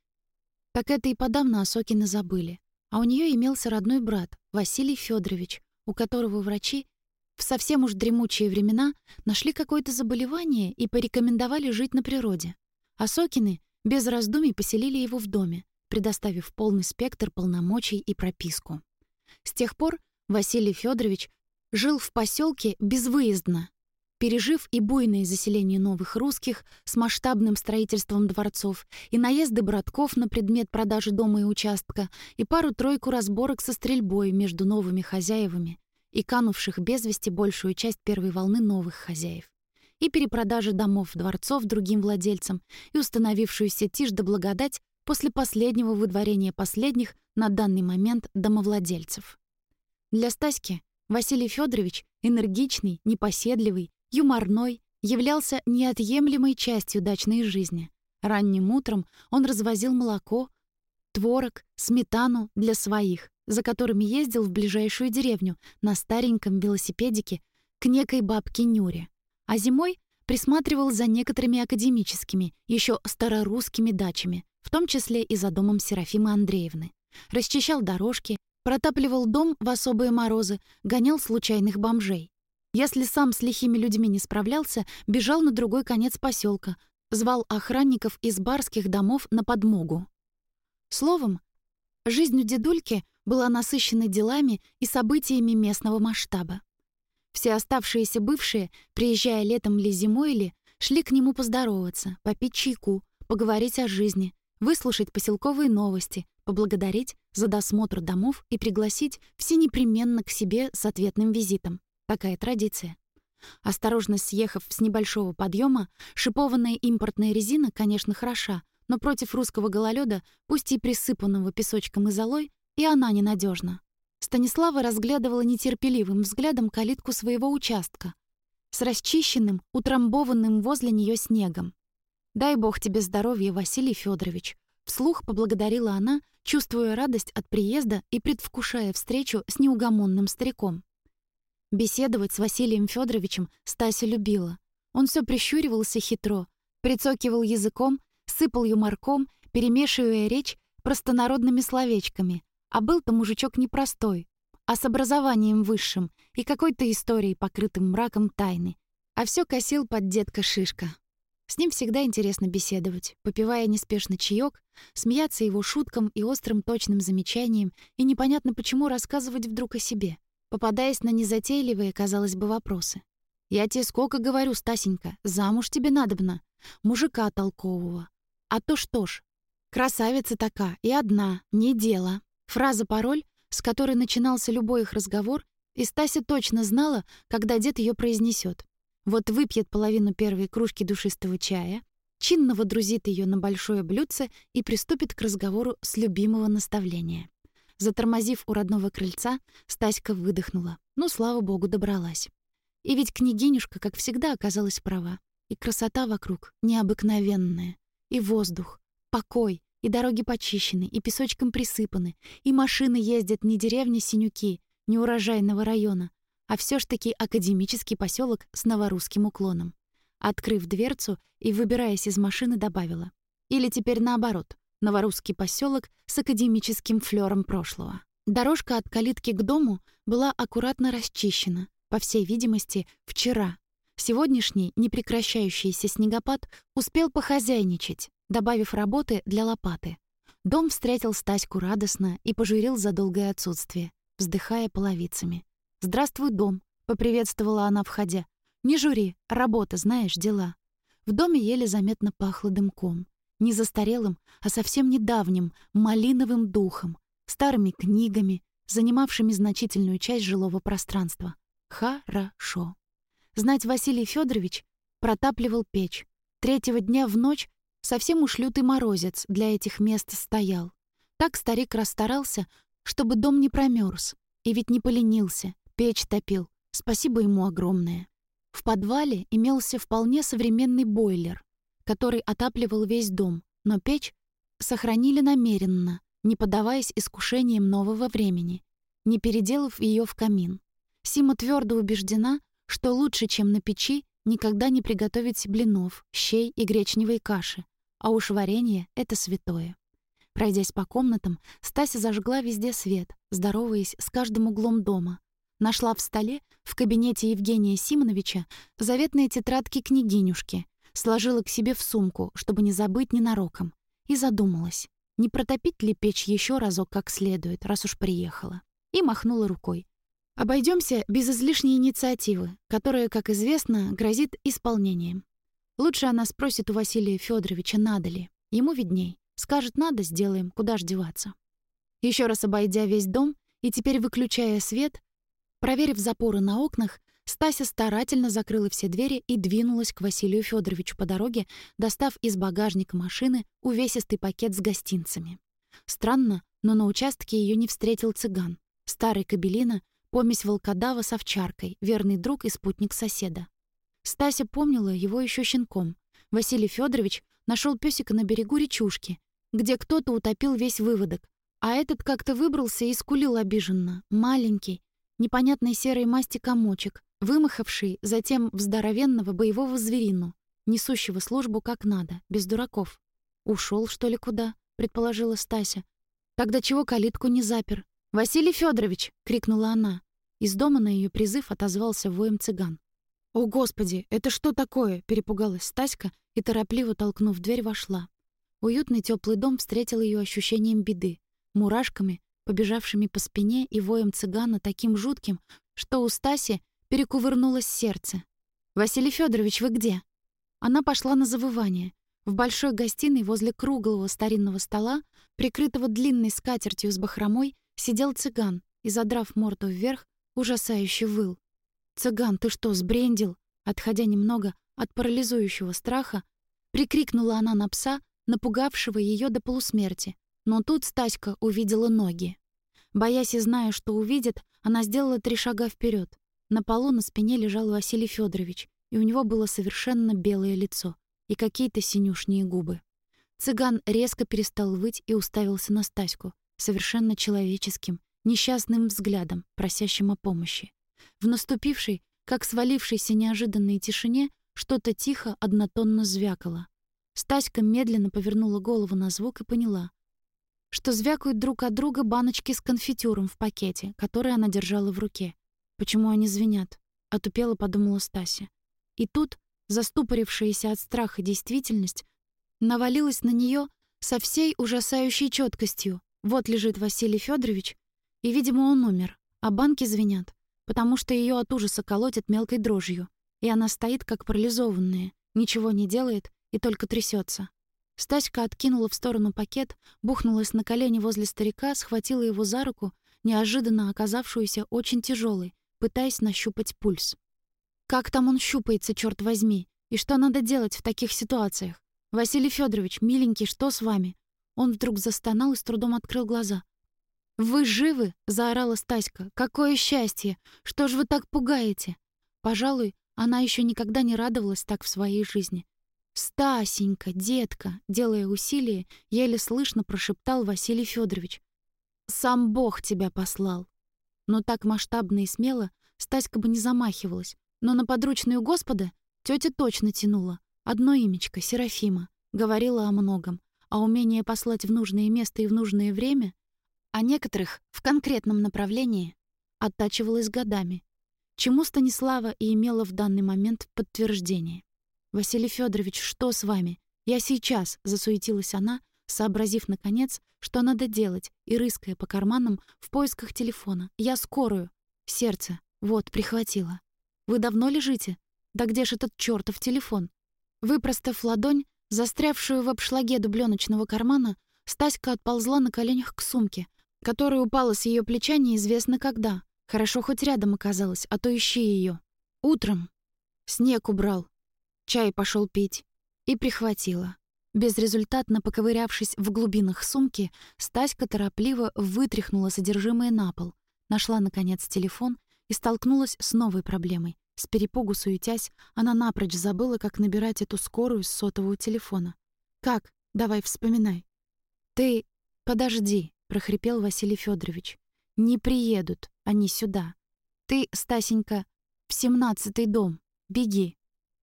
так это и подавно Осокины забыли. А у нее имелся родной брат, Василий Федорович, у которого врачи в совсем уж дремучие времена нашли какое-то заболевание и порекомендовали жить на природе. Осокины без раздумий поселили его в доме, предоставив полный спектр полномочий и прописку. С тех пор Василий Федорович жил в поселке безвыездно, пережив и буйное заселение новых русских с масштабным строительством дворцов, и наезды братков на предмет продажи дома и участка, и пару-тройку разборок со стрельбой между новыми хозяевами и канувших без вести большую часть первой волны новых хозяев, и перепродажи домов дворцов другим владельцам, и установившуюся тишь да благодать после последнего выдворения последних на данный момент домовладельцев. Для Стаськи Василий Федорович энергичный, непоседливый, юморной, являлся неотъемлемой частью дачной жизни. Ранним утром он развозил молоко, творог, сметану для своих, за которыми ездил в ближайшую деревню на стареньком велосипедике к некой бабке Нюре. А зимой присматривал за некоторыми академическими, еще старорусскими дачами, в том числе и за домом Серафимы Андреевны. Расчищал дорожки, протапливал дом в особые морозы, гонял случайных бомжей. Если сам с лихими людьми не справлялся, бежал на другой конец поселка, звал охранников из барских домов на подмогу. Словом, жизнь у дедульки была насыщена делами и событиями местного масштаба. Все оставшиеся бывшие, приезжая летом или зимой или, шли к нему поздороваться, попить чайку, поговорить о жизни, выслушать поселковые новости, поблагодарить за досмотр домов и пригласить все непременно к себе с ответным визитом. Такая традиция. Осторожно съехав с небольшого подъема, шипованная импортная резина, конечно, хороша, но против русского гололёда, пусть и присыпанного песочком и золой, и она ненадежна. Станислава разглядывала нетерпеливым взглядом калитку своего участка с расчищенным, утрамбованным возле нее снегом. «Дай бог тебе здоровья, Василий Федорович. Вслух поблагодарила она, чувствуя радость от приезда и предвкушая встречу с неугомонным стариком. Беседовать с Василием Федоровичем Стася любила. Он все прищуривался хитро, прицокивал языком, сыпал юморком, перемешивая речь простонародными словечками. А был-то мужичок непростой, а с образованием высшим и какой-то историей, покрытым мраком тайны. А все косил под детка Шишка. С ним всегда интересно беседовать, попивая неспешно чаек, смеяться его шуткам и острым точным замечаниям, и непонятно почему рассказывать вдруг о себе попадаясь на незатейливые, казалось бы, вопросы. «Я тебе сколько говорю, Стасенька, замуж тебе надобно, мужика толкового. А то что ж, красавица такая и одна, не дело». Фраза-пароль, с которой начинался любой их разговор, и Стася точно знала, когда дед ее произнесет. Вот выпьет половину первой кружки душистого чая, чинно водрузит ее на большое блюдце и приступит к разговору с любимого наставления. Затормозив у родного крыльца, Стаська выдохнула. Ну, слава богу, добралась. И ведь княгинюшка, как всегда, оказалась права. И красота вокруг необыкновенная. И воздух, покой, и дороги почищены, и песочком присыпаны, и машины ездят не деревни Синюки, не урожайного района, а все ж таки академический поселок с новорусским уклоном. Открыв дверцу и выбираясь из машины, добавила. Или теперь наоборот. Новорусский поселок с академическим флером прошлого. Дорожка от калитки к дому была аккуратно расчищена, по всей видимости, вчера. Сегодняшний непрекращающийся снегопад успел похозяйничать, добавив работы для лопаты. Дом встретил Стаську радостно и пожурил за долгое отсутствие, вздыхая половицами. «Здравствуй, дом», — поприветствовала она, входя. «Не жури, работа, знаешь, дела». В доме еле заметно пахло дымком не застарелым, а совсем недавним, малиновым духом, старыми книгами, занимавшими значительную часть жилого пространства. Хорошо. Знать Василий Федорович протапливал печь. Третьего дня в ночь совсем уж лютый морозец для этих мест стоял. Так старик расстарался, чтобы дом не промерз. И ведь не поленился, печь топил. Спасибо ему огромное. В подвале имелся вполне современный бойлер, который отапливал весь дом, но печь сохранили намеренно, не поддаваясь искушениям нового времени, не переделав ее в камин. Сима твердо убеждена, что лучше, чем на печи, никогда не приготовить блинов, щей и гречневой каши, а уж варенье — это святое. Пройдясь по комнатам, Стася зажгла везде свет, здороваясь с каждым углом дома. Нашла в столе, в кабинете Евгения Симоновича, заветные тетрадки княгинюшки, сложила к себе в сумку, чтобы не забыть ненароком, и задумалась, не протопить ли печь еще разок как следует, раз уж приехала. И махнула рукой. Обойдемся без излишней инициативы, которая, как известно, грозит исполнением. Лучше она спросит у Василия Федоровича, надо ли. Ему видней. Скажет «надо» — сделаем, куда ж деваться. Еще раз обойдя весь дом и теперь выключая свет, проверив запоры на окнах, Стася старательно закрыла все двери и двинулась к Василию Федоровичу по дороге, достав из багажника машины увесистый пакет с гостинцами. Странно, но на участке ее не встретил цыган. Старый кабелина, помесь волкодава с овчаркой, верный друг и спутник соседа. Стася помнила его еще щенком. Василий Федорович нашел песика на берегу речушки где кто-то утопил весь выводок, а этот как-то выбрался и скулил обиженно, маленький, непонятной серой масти комочек, вымахавший затем в здоровенного боевого зверину, несущего службу как надо, без дураков. Ушел что ли, куда?» — предположила Стася. «Тогда чего калитку не запер?» «Василий Федорович! крикнула она. Из дома на ее призыв отозвался воем цыган. «О, Господи, это что такое?» — перепугалась Стаська и, торопливо толкнув дверь, вошла. Уютный теплый дом встретил ее ощущением беды, мурашками, побежавшими по спине и воем цыгана таким жутким, что у Стаси перекувырнулось сердце. «Василий Федорович, вы где?» Она пошла на завывание. В большой гостиной возле круглого старинного стола, прикрытого длинной скатертью с бахромой, сидел цыган и, задрав морду вверх, ужасающе выл. «Цыган, ты что, сбрендил?» Отходя немного от парализующего страха, прикрикнула она на пса, напугавшего ее до полусмерти. Но тут Стаська увидела ноги. Боясь и зная, что увидит, она сделала три шага вперед. На полу на спине лежал Василий Федорович, и у него было совершенно белое лицо и какие-то синюшние губы. Цыган резко перестал выть и уставился на Стаську, совершенно человеческим, несчастным взглядом, просящим о помощи. В наступившей, как свалившейся неожиданной тишине, что-то тихо однотонно звякало. Стаська медленно повернула голову на звук и поняла, что звякают друг от друга баночки с конфитюром в пакете, который она держала в руке. Почему они звенят? Отупела подумала Стася. И тут заступорившаяся от страха действительность навалилась на нее со всей ужасающей четкостью. Вот лежит Василий Федорович, и, видимо, он умер, а банки звенят, потому что ее от ужаса колотит мелкой дрожью, и она стоит как парализованная, ничего не делает и только трясется. Стаська откинула в сторону пакет, бухнулась на колени возле старика, схватила его за руку, неожиданно оказавшуюся очень тяжелой, пытаясь нащупать пульс. Как там он щупается, черт возьми? И что надо делать в таких ситуациях? Василий Федорович, миленький, что с вами? Он вдруг застонал и с трудом открыл глаза. «Вы живы?» — заорала Стаська. «Какое счастье! Что ж вы так пугаете?» Пожалуй, она еще никогда не радовалась так в своей жизни. «Стасенька, детка!» — делая усилие, еле слышно прошептал Василий Федорович. «Сам Бог тебя послал!» Но так масштабно и смело Стаська бы не замахивалась, но на подручную Господа тетя точно тянула. Одно имечко, Серафима, говорила о многом, а умение послать в нужное место и в нужное время, а некоторых в конкретном направлении, оттачивалось годами, чему Станислава и имела в данный момент подтверждение. «Василий Федорович, что с вами? Я сейчас!» — засуетилась она, сообразив, наконец, что надо делать, и рыская по карманам в поисках телефона. «Я скорую!» «Сердце! Вот, прихватило!» «Вы давно лежите? Да где ж этот чёртов телефон?» Выпростав ладонь, застрявшую в обшлаге дубленочного кармана, Стаська отползла на коленях к сумке, которая упала с ее плеча неизвестно когда. Хорошо хоть рядом оказалась, а то ищи ее. Утром. Снег убрал, Чай пошел пить. И прихватила. Безрезультатно поковырявшись в глубинах сумки, Стаська торопливо вытряхнула содержимое на пол, нашла, наконец, телефон и столкнулась с новой проблемой. С перепугу суетясь, она напрочь забыла, как набирать эту скорую с сотового телефона. «Как? Давай, вспоминай». «Ты... подожди», — прохрипел Василий Федорович. «Не приедут они сюда. Ты, Стасенька, в семнадцатый дом. Беги».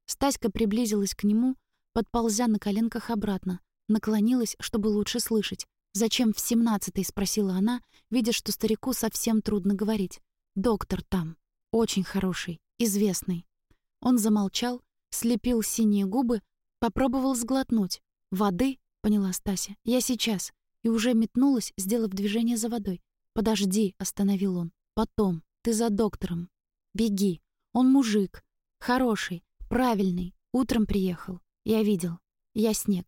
Стаська приблизилась к нему, подползя на коленках обратно, наклонилась, чтобы лучше слышать. «Зачем в семнадцатый?» — спросила она, видя, что старику совсем трудно говорить. «Доктор там. Очень хороший известный. Он замолчал, слепил синие губы, попробовал сглотнуть. «Воды?» — поняла Стася. «Я сейчас». И уже метнулась, сделав движение за водой. «Подожди», — остановил он. «Потом. Ты за доктором. Беги. Он мужик. Хороший. Правильный. Утром приехал. Я видел. Я снег.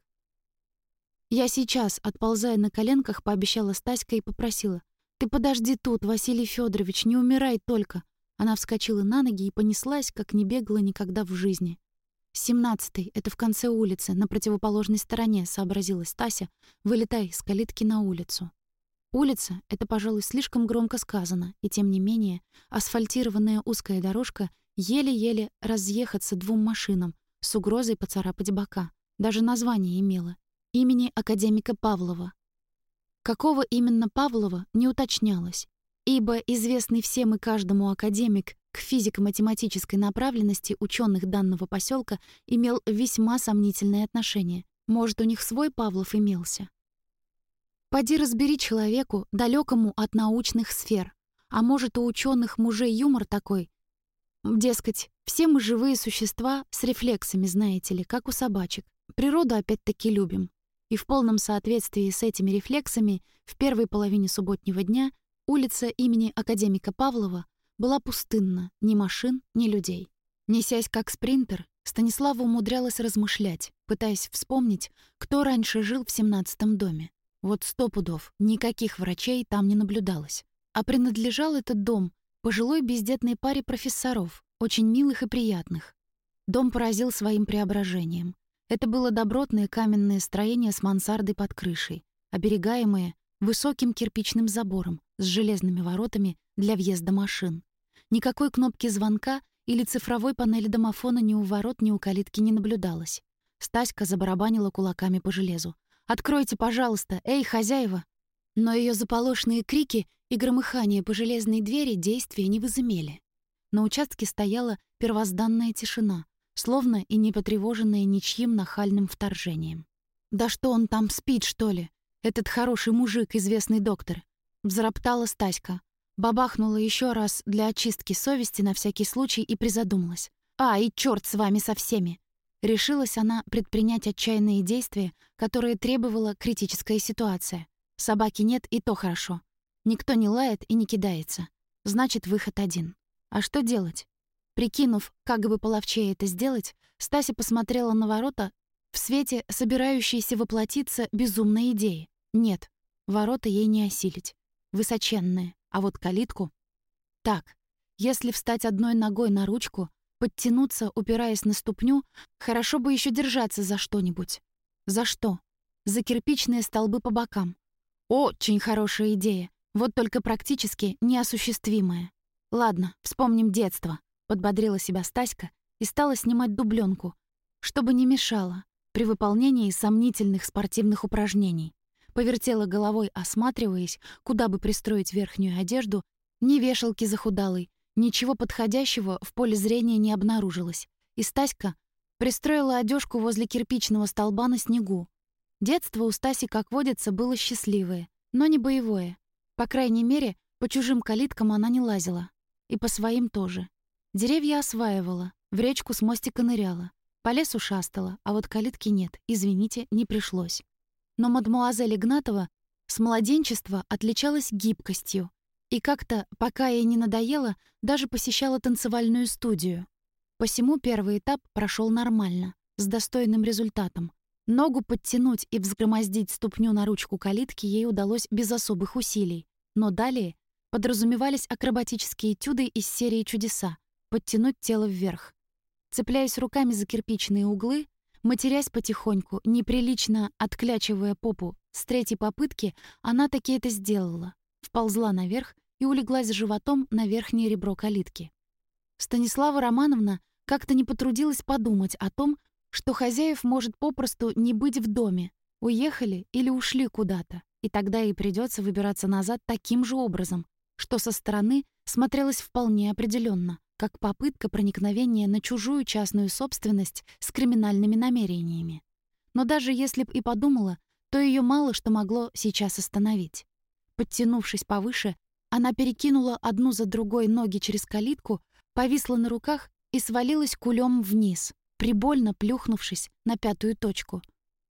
Я сейчас, отползая на коленках, пообещала Стаська и попросила. «Ты подожди тут, Василий Федорович, не умирай только. Она вскочила на ноги и понеслась, как не бегала никогда в жизни. «Семнадцатый — это в конце улицы, на противоположной стороне», — сообразила Стася, вылетая из калитки на улицу. Улица — это, пожалуй, слишком громко сказано, и тем не менее асфальтированная узкая дорожка еле-еле разъехаться двум машинам с угрозой поцарапать бока. Даже название имела — имени академика Павлова. Какого именно Павлова не уточнялось, ибо известный всем и каждому академик к физико-математической направленности ученых данного поселка имел весьма сомнительное отношение. Может, у них свой Павлов имелся? Поди разбери человеку, далекому от научных сфер. А может, у ученых мужей юмор такой? Дескать, все мы живые существа с рефлексами, знаете ли, как у собачек. Природу опять-таки любим. И в полном соответствии с этими рефлексами в первой половине субботнего дня Улица имени академика Павлова была пустынна, ни машин, ни людей. Несясь как спринтер, Станислава умудрялась размышлять, пытаясь вспомнить, кто раньше жил в семнадцатом доме. Вот сто пудов, никаких врачей там не наблюдалось. А принадлежал этот дом пожилой бездетной паре профессоров, очень милых и приятных. Дом поразил своим преображением. Это было добротное каменное строение с мансардой под крышей, оберегаемое высоким кирпичным забором с железными воротами для въезда машин. Никакой кнопки звонка или цифровой панели домофона ни у ворот, ни у калитки не наблюдалось. Стаська забарабанила кулаками по железу. «Откройте, пожалуйста! Эй, хозяева!» Но ее заполошные крики и громыхание по железной двери действия не возымели. На участке стояла первозданная тишина, словно и не потревоженная ничьим нахальным вторжением. «Да что он там спит, что ли?» Этот хороший мужик, известный доктор. Взроптала Стаська. Бабахнула еще раз для очистки совести на всякий случай и призадумалась. «А, и черт с вами со всеми!» Решилась она предпринять отчаянные действия, которые требовала критическая ситуация. Собаки нет, и то хорошо. Никто не лает и не кидается. Значит, выход один. А что делать? Прикинув, как бы половчее это сделать, Стася посмотрела на ворота в свете собирающейся воплотиться безумной идеи. Нет, ворота ей не осилить. Высоченные. А вот калитку... Так, если встать одной ногой на ручку, подтянуться, упираясь на ступню, хорошо бы еще держаться за что-нибудь. За что? За кирпичные столбы по бокам. Очень хорошая идея, вот только практически неосуществимая. Ладно, вспомним детство, подбодрила себя Стаська и стала снимать дубленку, чтобы не мешало при выполнении сомнительных спортивных упражнений. Повертела головой, осматриваясь, куда бы пристроить верхнюю одежду, ни вешалки захудалой, ничего подходящего в поле зрения не обнаружилось. И Стаська пристроила одежку возле кирпичного столба на снегу. Детство у Стаси, как водится, было счастливое, но не боевое. По крайней мере, по чужим калиткам она не лазила. И по своим тоже. Деревья осваивала, в речку с мостика ныряла. По лесу шастала, а вот калитки нет, извините, не пришлось. Но мадмуазель Игнатова с младенчества отличалась гибкостью. И как-то, пока ей не надоело, даже посещала танцевальную студию. Посему первый этап прошел нормально, с достойным результатом. Ногу подтянуть и взгромоздить ступню на ручку калитки ей удалось без особых усилий. Но далее подразумевались акробатические этюды из серии «Чудеса» — подтянуть тело вверх. Цепляясь руками за кирпичные углы, Матерясь потихоньку, неприлично отклячивая попу, с третьей попытки она таки это сделала. Вползла наверх и улеглась животом на верхнее ребро калитки. Станислава Романовна как-то не потрудилась подумать о том, что хозяев может попросту не быть в доме, уехали или ушли куда-то, и тогда ей придется выбираться назад таким же образом, что со стороны смотрелось вполне определенно, как попытка проникновения на чужую частную собственность с криминальными намерениями. Но даже если б и подумала, то ее мало что могло сейчас остановить. Подтянувшись повыше, она перекинула одну за другой ноги через калитку, повисла на руках и свалилась кулем вниз, прибольно плюхнувшись на пятую точку.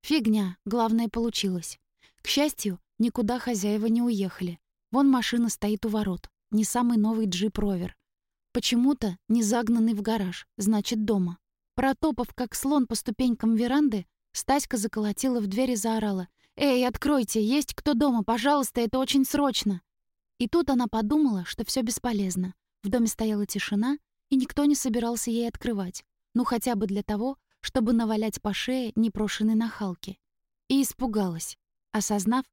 Фигня, главное, получилось. К счастью, никуда хозяева не уехали. Вон машина стоит у ворот, не самый новый джип-ровер. Почему-то не загнанный в гараж, значит, дома. Протопав, как слон по ступенькам веранды, Стаська заколотила в дверь и заорала. «Эй, откройте! Есть кто дома? Пожалуйста, это очень срочно!» И тут она подумала, что все бесполезно. В доме стояла тишина, и никто не собирался ей открывать. Ну, хотя бы для того, чтобы навалять по шее непрошенной нахалки. И испугалась, осознав,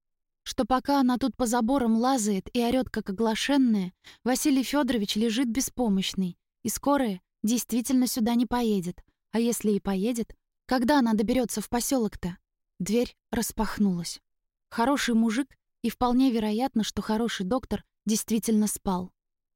что пока она тут по заборам лазает и орёт как оглашенная, Василий Федорович лежит беспомощный, и скорая действительно сюда не поедет. А если и поедет, когда она доберется в поселок то Дверь распахнулась. Хороший мужик, и вполне вероятно, что хороший доктор действительно спал.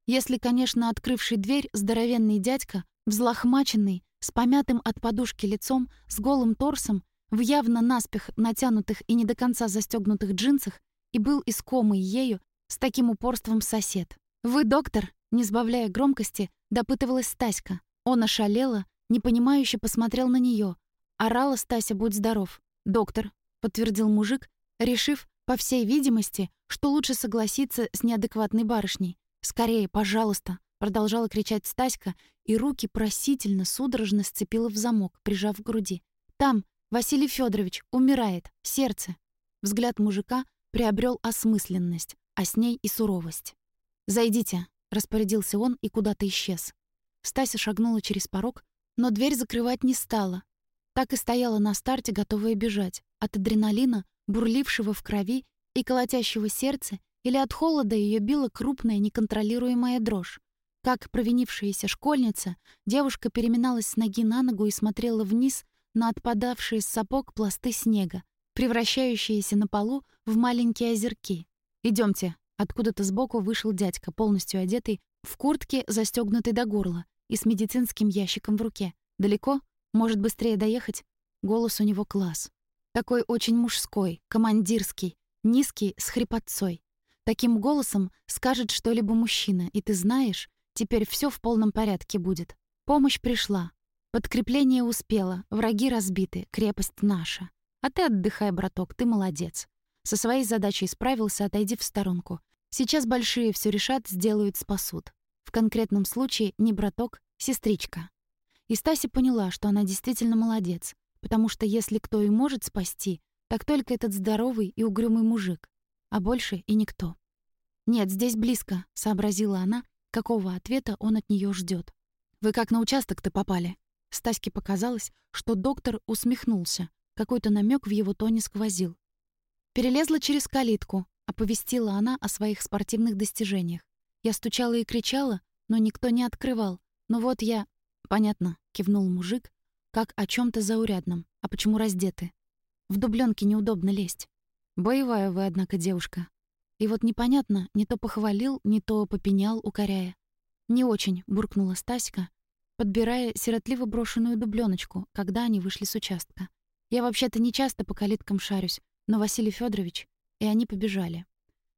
Если, конечно, открывший дверь здоровенный дядька, взлохмаченный, с помятым от подушки лицом, с голым торсом, в явно наспех натянутых и не до конца застегнутых джинсах и был искомый ею с таким упорством сосед. «Вы доктор?» — не сбавляя громкости, допытывалась Стаська. Он ошалела, непонимающе посмотрел на нее. Орала Стася «Будь здоров». «Доктор», — подтвердил мужик, решив, по всей видимости, что лучше согласиться с неадекватной барышней. «Скорее, пожалуйста», — продолжала кричать Стаська, и руки просительно, судорожно сцепила в замок, прижав к груди. «Там, Василий Федорович умирает. Сердце. Взгляд мужика приобрел осмысленность, а с ней и суровость. «Зайдите», — распорядился он и куда-то исчез. Стася шагнула через порог, но дверь закрывать не стала. Так и стояла на старте, готовая бежать. От адреналина, бурлившего в крови и колотящего сердца, или от холода ее била крупная неконтролируемая дрожь. Как провинившаяся школьница, девушка переминалась с ноги на ногу и смотрела вниз на отпадавшие с сапог пласты снега, превращающиеся на полу в маленькие озерки. Идемте. Откуда-то сбоку вышел дядька, полностью одетый, в куртке, застегнутой до горла, и с медицинским ящиком в руке. Далеко? Может, быстрее доехать? Голос у него класс. Такой очень мужской, командирский, низкий, с хрипотцой. Таким голосом скажет что-либо мужчина, и ты знаешь, теперь все в полном порядке будет. Помощь пришла. Подкрепление успело, враги разбиты, крепость наша. А ты отдыхай, браток, ты молодец. Со своей задачей справился, отойди в сторонку. Сейчас большие все решат, сделают, спасут. В конкретном случае не браток, сестричка. И Стася поняла, что она действительно молодец, потому что если кто и может спасти, так только этот здоровый и угрюмый мужик, а больше и никто. «Нет, здесь близко», — сообразила она, какого ответа он от нее ждет. «Вы как на участок-то попали?» Стаське показалось, что доктор усмехнулся. Какой-то намек в его тоне сквозил. Перелезла через калитку, оповестила она о своих спортивных достижениях. Я стучала и кричала, но никто не открывал. Но вот я... Понятно, кивнул мужик, как о чем то заурядном. А почему раздеты? В дубленке неудобно лезть. Боевая вы, однако, девушка. И вот непонятно, не то похвалил, не то попенял, укоряя. «Не очень», — буркнула Стаська, подбирая сиротливо брошенную дубленочку, когда они вышли с участка. Я вообще-то не часто по калиткам шарюсь, но Василий Федорович, и они побежали.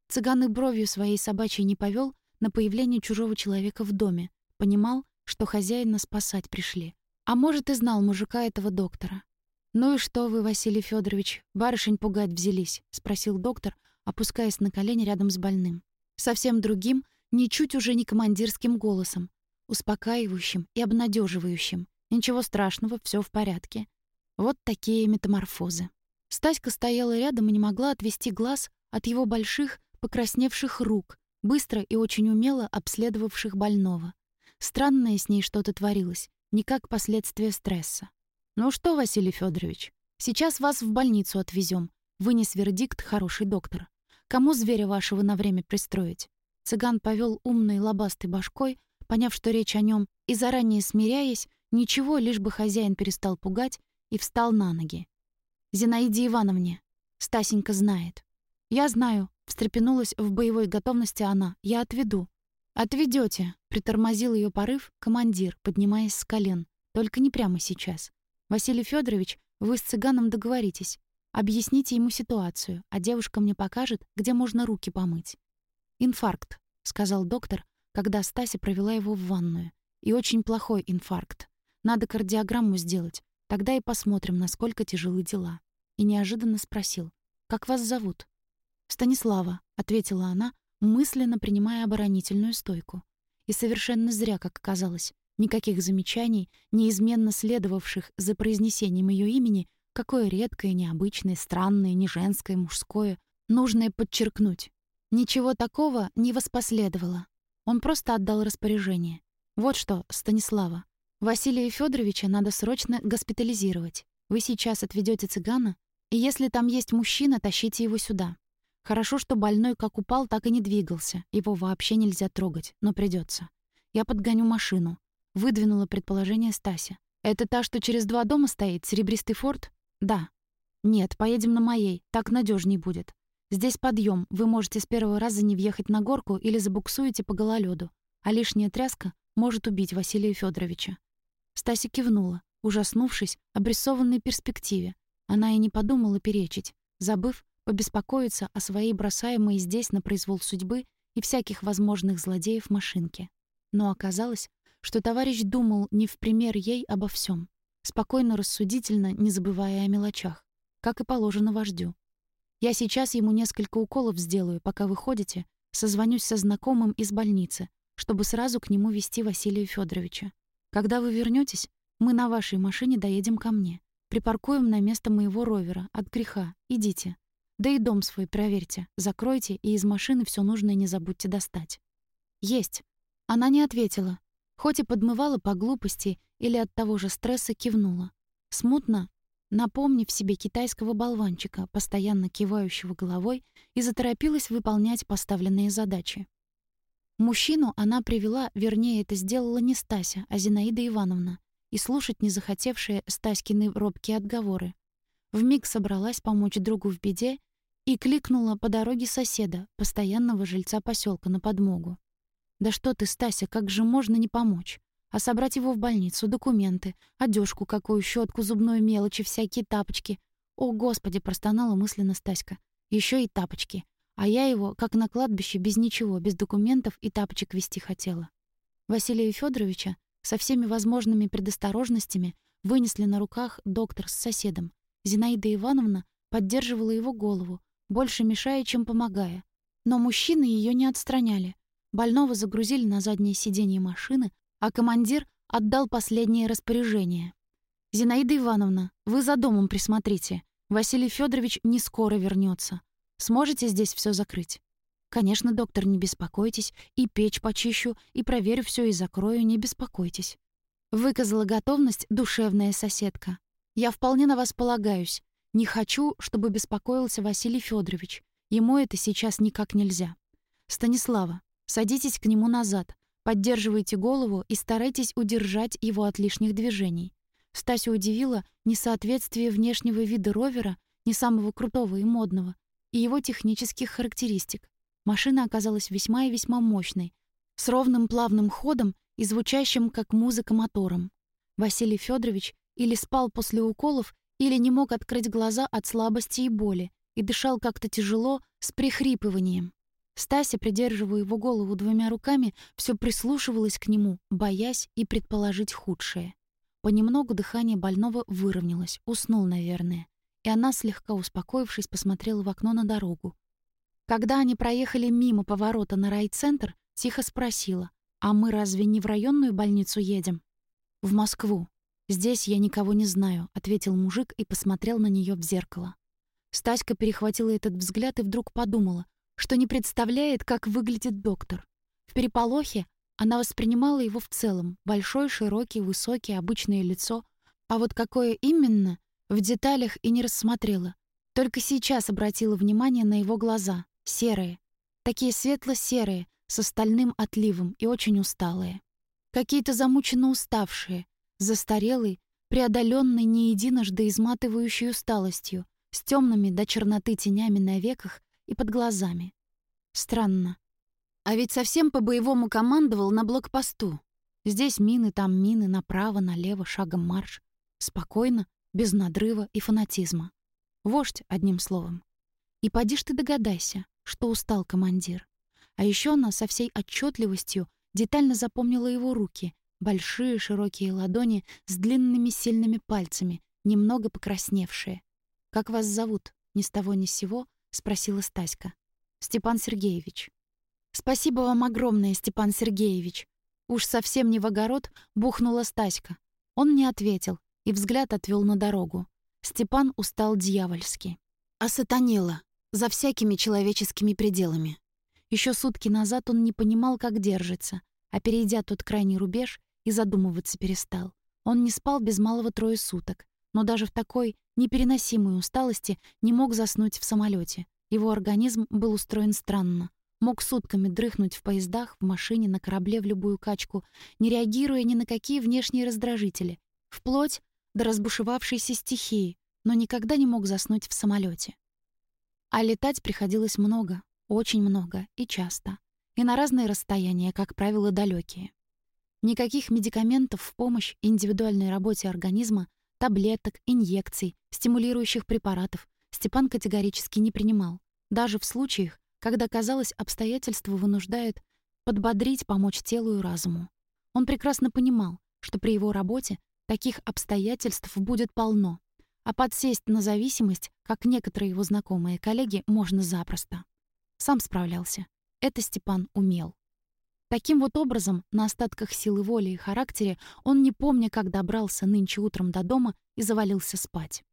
Цыган и бровью своей собачьей не повел на появление чужого человека в доме, понимал, что хозяина спасать пришли. А может, и знал мужика этого доктора. «Ну и что вы, Василий Федорович, барышень пугать взялись?» — спросил доктор, опускаясь на колени рядом с больным. Совсем другим, ничуть уже не командирским голосом, успокаивающим и обнадеживающим. Ничего страшного, все в порядке. Вот такие метаморфозы. Стаська стояла рядом и не могла отвести глаз от его больших, покрасневших рук, быстро и очень умело обследовавших больного. Странное с ней что-то творилось, не как последствие стресса. «Ну что, Василий Федорович, сейчас вас в больницу отвезем. Вынес вердикт хороший доктор. Кому зверя вашего на время пристроить?» Цыган повел умной лобастой башкой, поняв, что речь о нем, и заранее смиряясь, ничего, лишь бы хозяин перестал пугать, и встал на ноги. «Зинаиде Ивановне. Стасенька знает». «Я знаю», — встрепенулась в боевой готовности она. «Я отведу». Отведете, притормозил ее порыв командир, поднимаясь с колен. «Только не прямо сейчас. Василий Федорович, вы с цыганом договоритесь. Объясните ему ситуацию, а девушка мне покажет, где можно руки помыть». «Инфаркт», — сказал доктор, когда Стася провела его в ванную. «И очень плохой инфаркт. Надо кардиограмму сделать. Тогда и посмотрим, насколько тяжелы дела». И неожиданно спросил. «Как вас зовут?» «Станислава», — ответила она, мысленно принимая оборонительную стойку. И совершенно зря, как оказалось. Никаких замечаний, неизменно следовавших за произнесением ее имени, какое редкое, необычное, странное, не женское, мужское, нужное подчеркнуть. Ничего такого не воспоследовало. Он просто отдал распоряжение. Вот что, Станислава. Василия Федоровича надо срочно госпитализировать. Вы сейчас отведете цыгана, и если там есть мужчина, тащите его сюда. Хорошо, что больной как упал, так и не двигался. Его вообще нельзя трогать, но придется. Я подгоню машину. Выдвинула предположение Стася. Это та, что через два дома стоит, серебристый форт? Да. Нет, поедем на моей, так надежней будет. Здесь подъем, вы можете с первого раза не въехать на горку или забуксуете по гололёду, а лишняя тряска может убить Василия Федоровича. Стася кивнула, ужаснувшись обрисованной перспективе. Она и не подумала перечить, забыв, побеспокоиться о своей бросаемой здесь на произвол судьбы и всяких возможных злодеев машинке. Но оказалось, что товарищ думал не в пример ей обо всем, спокойно рассудительно, не забывая о мелочах, как и положено вождю. Я сейчас ему несколько уколов сделаю, пока вы ходите, созвонюсь со знакомым из больницы, чтобы сразу к нему вести Василия Федоровича. Когда вы вернетесь, мы на вашей машине доедем ко мне. Припаркуем на место моего ровера. От греха. Идите. Да и дом свой проверьте, закройте и из машины все нужное не забудьте достать. Есть. Она не ответила, хоть и подмывала по глупости или от того же стресса кивнула. Смутно, напомнив себе китайского болванчика, постоянно кивающего головой, и заторопилась выполнять поставленные задачи. Мужчину она привела, вернее, это сделала не Стася, а Зинаида Ивановна, и слушать не захотевшая Стаськины робкие отговоры. Вмиг собралась помочь другу в беде и кликнула по дороге соседа, постоянного жильца поселка на подмогу. «Да что ты, Стася, как же можно не помочь? А собрать его в больницу, документы, одежку какую, щетку, зубную мелочи, всякие тапочки. О, Господи!» — простонала мысленно Стаська. Еще и тапочки. А я его, как на кладбище, без ничего, без документов и тапочек вести хотела. Василия Федоровича со всеми возможными предосторожностями вынесли на руках доктор с соседом. Зинаида Ивановна поддерживала его голову, больше мешая, чем помогая. Но мужчины ее не отстраняли. Больного загрузили на заднее сиденье машины, а командир отдал последнее распоряжение. «Зинаида Ивановна, вы за домом присмотрите. Василий Федорович не скоро вернется. Сможете здесь все закрыть?» «Конечно, доктор, не беспокойтесь. И печь почищу, и проверю все и закрою, не беспокойтесь». Выказала готовность душевная соседка. «Я вполне на вас полагаюсь. Не хочу, чтобы беспокоился Василий Федорович. Ему это сейчас никак нельзя. Станислава, садитесь к нему назад, поддерживайте голову и старайтесь удержать его от лишних движений. Стасю удивило несоответствие внешнего вида ровера, не самого крутого и модного, и его технических характеристик. Машина оказалась весьма и весьма мощной, с ровным плавным ходом и звучащим как музыка мотором. Василий Федорович или спал после уколов, или не мог открыть глаза от слабости и боли, и дышал как-то тяжело, с прихрипыванием. Стася, придерживая его голову двумя руками, все прислушивалась к нему, боясь и предположить худшее. Понемногу дыхание больного выровнялось, уснул, наверное, и она, слегка успокоившись, посмотрела в окно на дорогу. Когда они проехали мимо поворота на райцентр, тихо спросила, «А мы разве не в районную больницу едем?» «В Москву», «Здесь я никого не знаю», — ответил мужик и посмотрел на нее в зеркало. Стаська перехватила этот взгляд и вдруг подумала, что не представляет, как выглядит доктор. В переполохе она воспринимала его в целом. Большой, широкий, высокий, обычное лицо, А вот какое именно, в деталях и не рассмотрела. Только сейчас обратила внимание на его глаза, серые. Такие светло-серые, с стальным отливом и очень усталые. Какие-то замученно уставшие, застарелые, преодоленные не единожды изматывающей усталостью, с темными до черноты тенями на веках и под глазами. Странно. А ведь совсем по-боевому командовал на блокпосту. Здесь мины, там мины, направо, налево, шагом марш. Спокойно, без надрыва и фанатизма. Вождь, одним словом. И поди ж ты догадайся, что устал командир. А еще она со всей отчетливостью детально запомнила его руки, большие широкие ладони с длинными сильными пальцами, немного покрасневшие. «Как вас зовут?» — ни с того ни с сего спросила Стаська. «Степан Сергеевич». «Спасибо вам огромное, Степан Сергеевич». Уж совсем не в огород бухнула Стаська. Он не ответил и взгляд отвел на дорогу. Степан устал дьявольски. А сатанело, за всякими человеческими пределами. Еще сутки назад он не понимал, как держится, а перейдя тот крайний рубеж, и задумываться перестал. Он не спал без малого трое суток, но даже в такой непереносимой усталости не мог заснуть в самолете. Его организм был устроен странно. Мог сутками дрыхнуть в поездах, в машине, на корабле в любую качку, не реагируя ни на какие внешние раздражители, вплоть до разбушевавшейся стихии, но никогда не мог заснуть в самолете. А летать приходилось много, очень много и часто. И на разные расстояния, как правило, далекие. Никаких медикаментов в помощь индивидуальной работе организма, таблеток, инъекций, стимулирующих препаратов Степан категорически не принимал. Даже в случаях, когда, казалось, обстоятельства вынуждают подбодрить, помочь телу и разуму. Он прекрасно понимал, что при его работе Таких обстоятельств будет полно. А подсесть на зависимость, как некоторые его знакомые коллеги, можно запросто. Сам справлялся. Это Степан умел. Таким вот образом, на остатках силы воли и характере, он, не помня, как добрался нынче утром до дома и завалился спать.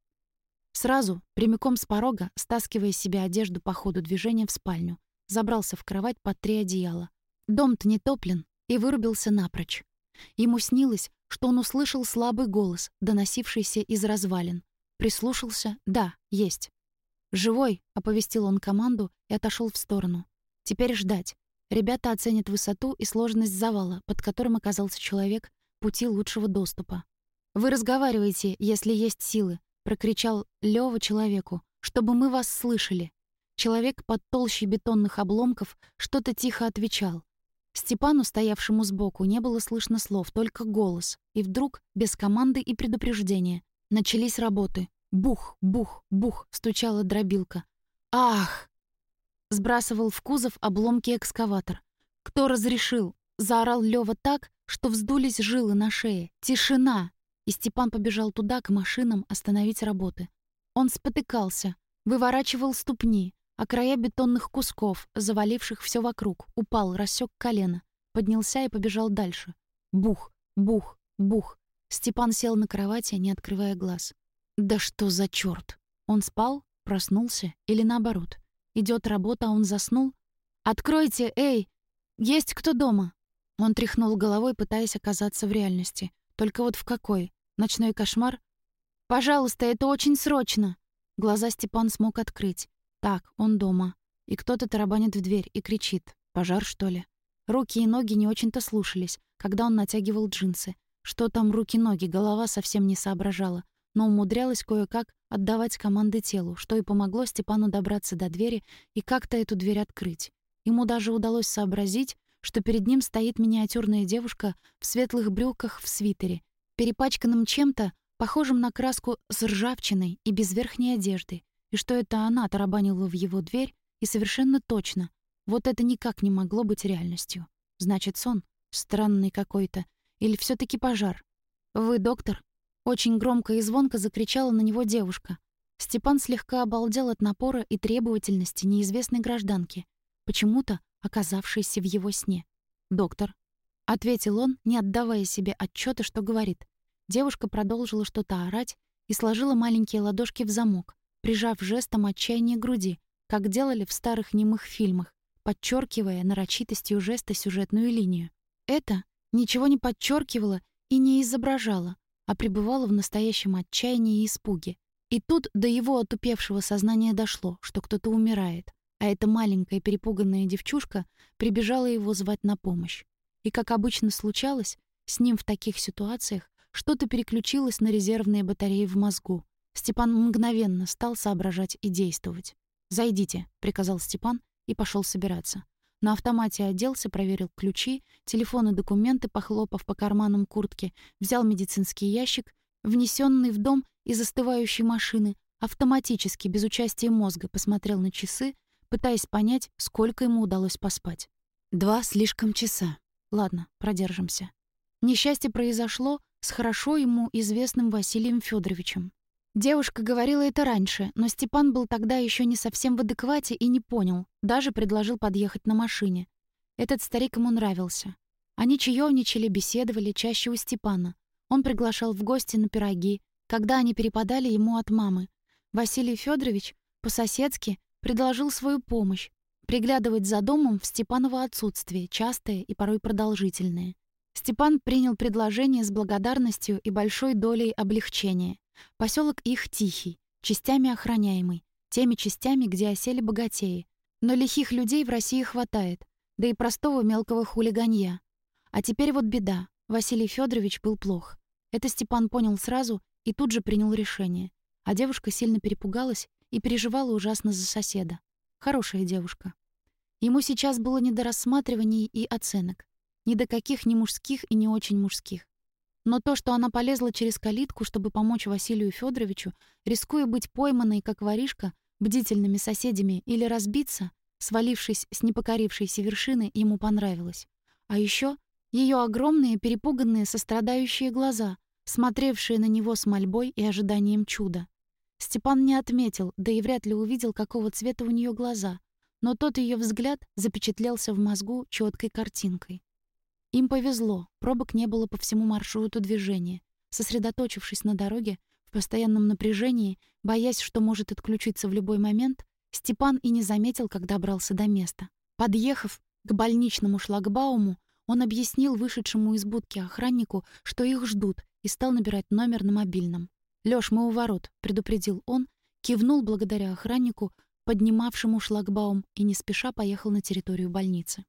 Сразу, прямиком с порога, стаскивая себе одежду по ходу движения в спальню, забрался в кровать под три одеяла. Дом-то не топлен и вырубился напрочь. Ему снилось, что он услышал слабый голос, доносившийся из развалин. Прислушался — да, есть. «Живой!» — оповестил он команду и отошел в сторону. «Теперь ждать. Ребята оценят высоту и сложность завала, под которым оказался человек, пути лучшего доступа. «Вы разговариваете, если есть силы», — прокричал Лёва человеку, «чтобы мы вас слышали». Человек под толщей бетонных обломков что-то тихо отвечал. Степану, стоявшему сбоку, не было слышно слов, только голос. И вдруг, без команды и предупреждения, начались работы. Бух, бух, бух, стучала дробилка. Ах! Сбрасывал в кузов обломки экскаватор. Кто разрешил? Заорал Лёва так, что вздулись жилы на шее. Тишина! И Степан побежал туда, к машинам, остановить работы. Он спотыкался, выворачивал ступни, а края бетонных кусков, заваливших все вокруг, упал, рассек колено, поднялся и побежал дальше. Бух, бух, бух. Степан сел на кровати, не открывая глаз. Да что за черт? Он спал, проснулся или наоборот? Идет работа, а он заснул? Откройте, эй! Есть кто дома? Он тряхнул головой, пытаясь оказаться в реальности. Только вот в какой? Ночной кошмар? Пожалуйста, это очень срочно. Глаза Степан смог открыть. Так, он дома. И кто-то тарабанит в дверь и кричит. Пожар, что ли? Руки и ноги не очень-то слушались, когда он натягивал джинсы. Что там руки-ноги, голова совсем не соображала, но умудрялась кое-как отдавать команды телу, что и помогло Степану добраться до двери и как-то эту дверь открыть. Ему даже удалось сообразить, что перед ним стоит миниатюрная девушка в светлых брюках в свитере, перепачканном чем-то, похожим на краску с ржавчиной и без верхней одежды, и что это она тарабанила в его дверь, и совершенно точно. Вот это никак не могло быть реальностью. Значит, сон. Странный какой-то. Или все таки пожар. «Вы доктор?» Очень громко и звонко закричала на него девушка. Степан слегка обалдел от напора и требовательности неизвестной гражданки, почему-то оказавшейся в его сне. «Доктор», — ответил он, не отдавая себе отчета, что говорит. Девушка продолжила что-то орать и сложила маленькие ладошки в замок, прижав жестом отчаяние груди, как делали в старых немых фильмах, подчеркивая нарочитостью жеста сюжетную линию. Это ничего не подчеркивало и не изображало, а пребывала в настоящем отчаянии и испуге. И тут до его отупевшего сознания дошло, что кто-то умирает, а эта маленькая перепуганная девчушка прибежала его звать на помощь. И, как обычно случалось, с ним в таких ситуациях что-то переключилось на резервные батареи в мозгу. Степан мгновенно стал соображать и действовать. «Зайдите», — приказал Степан и пошел собираться. На автомате оделся, проверил ключи, телефон и документы, похлопав по карманам куртки, взял медицинский ящик, внесенный в дом из остывающей машины, автоматически, без участия мозга, посмотрел на часы, пытаясь понять, сколько ему удалось поспать. Два слишком часа. Ладно, продержимся. Несчастье произошло с хорошо ему известным Василием Федоровичем. Девушка говорила это раньше, но Степан был тогда еще не совсем в адеквате и не понял, даже предложил подъехать на машине. Этот старик ему нравился. Они чаевничали, беседовали, чаще у Степана. Он приглашал в гости на пироги, когда они перепадали ему от мамы. Василий Федорович по-соседски предложил свою помощь, приглядывать за домом в Степаново отсутствие, частое и порой продолжительное. Степан принял предложение с благодарностью и большой долей облегчения. Поселок их тихий, частями охраняемый, теми частями, где осели богатеи. Но лихих людей в России хватает, да и простого мелкого хулиганья. А теперь вот беда. Василий Федорович был плох. Это Степан понял сразу и тут же принял решение. А девушка сильно перепугалась и переживала ужасно за соседа. Хорошая девушка. Ему сейчас было не до рассматриваний и оценок. Ни до каких ни мужских и не очень мужских. Но то, что она полезла через калитку, чтобы помочь Василию Федоровичу, рискуя быть пойманной, как воришка, бдительными соседями или разбиться, свалившись с непокорившейся вершины, ему понравилось. А еще ее огромные, перепуганные, сострадающие глаза, смотревшие на него с мольбой и ожиданием чуда. Степан не отметил, да и вряд ли увидел, какого цвета у нее глаза, но тот ее взгляд запечатлелся в мозгу четкой картинкой. Им повезло, пробок не было по всему маршруту движения. Сосредоточившись на дороге, в постоянном напряжении, боясь, что может отключиться в любой момент, Степан и не заметил, как добрался до места. Подъехав к больничному шлагбауму, он объяснил вышедшему из будки охраннику, что их ждут, и стал набирать номер на мобильном. «Лёш, мы у ворот», — предупредил он, кивнул благодаря охраннику, поднимавшему шлагбаум, и не спеша поехал на территорию больницы.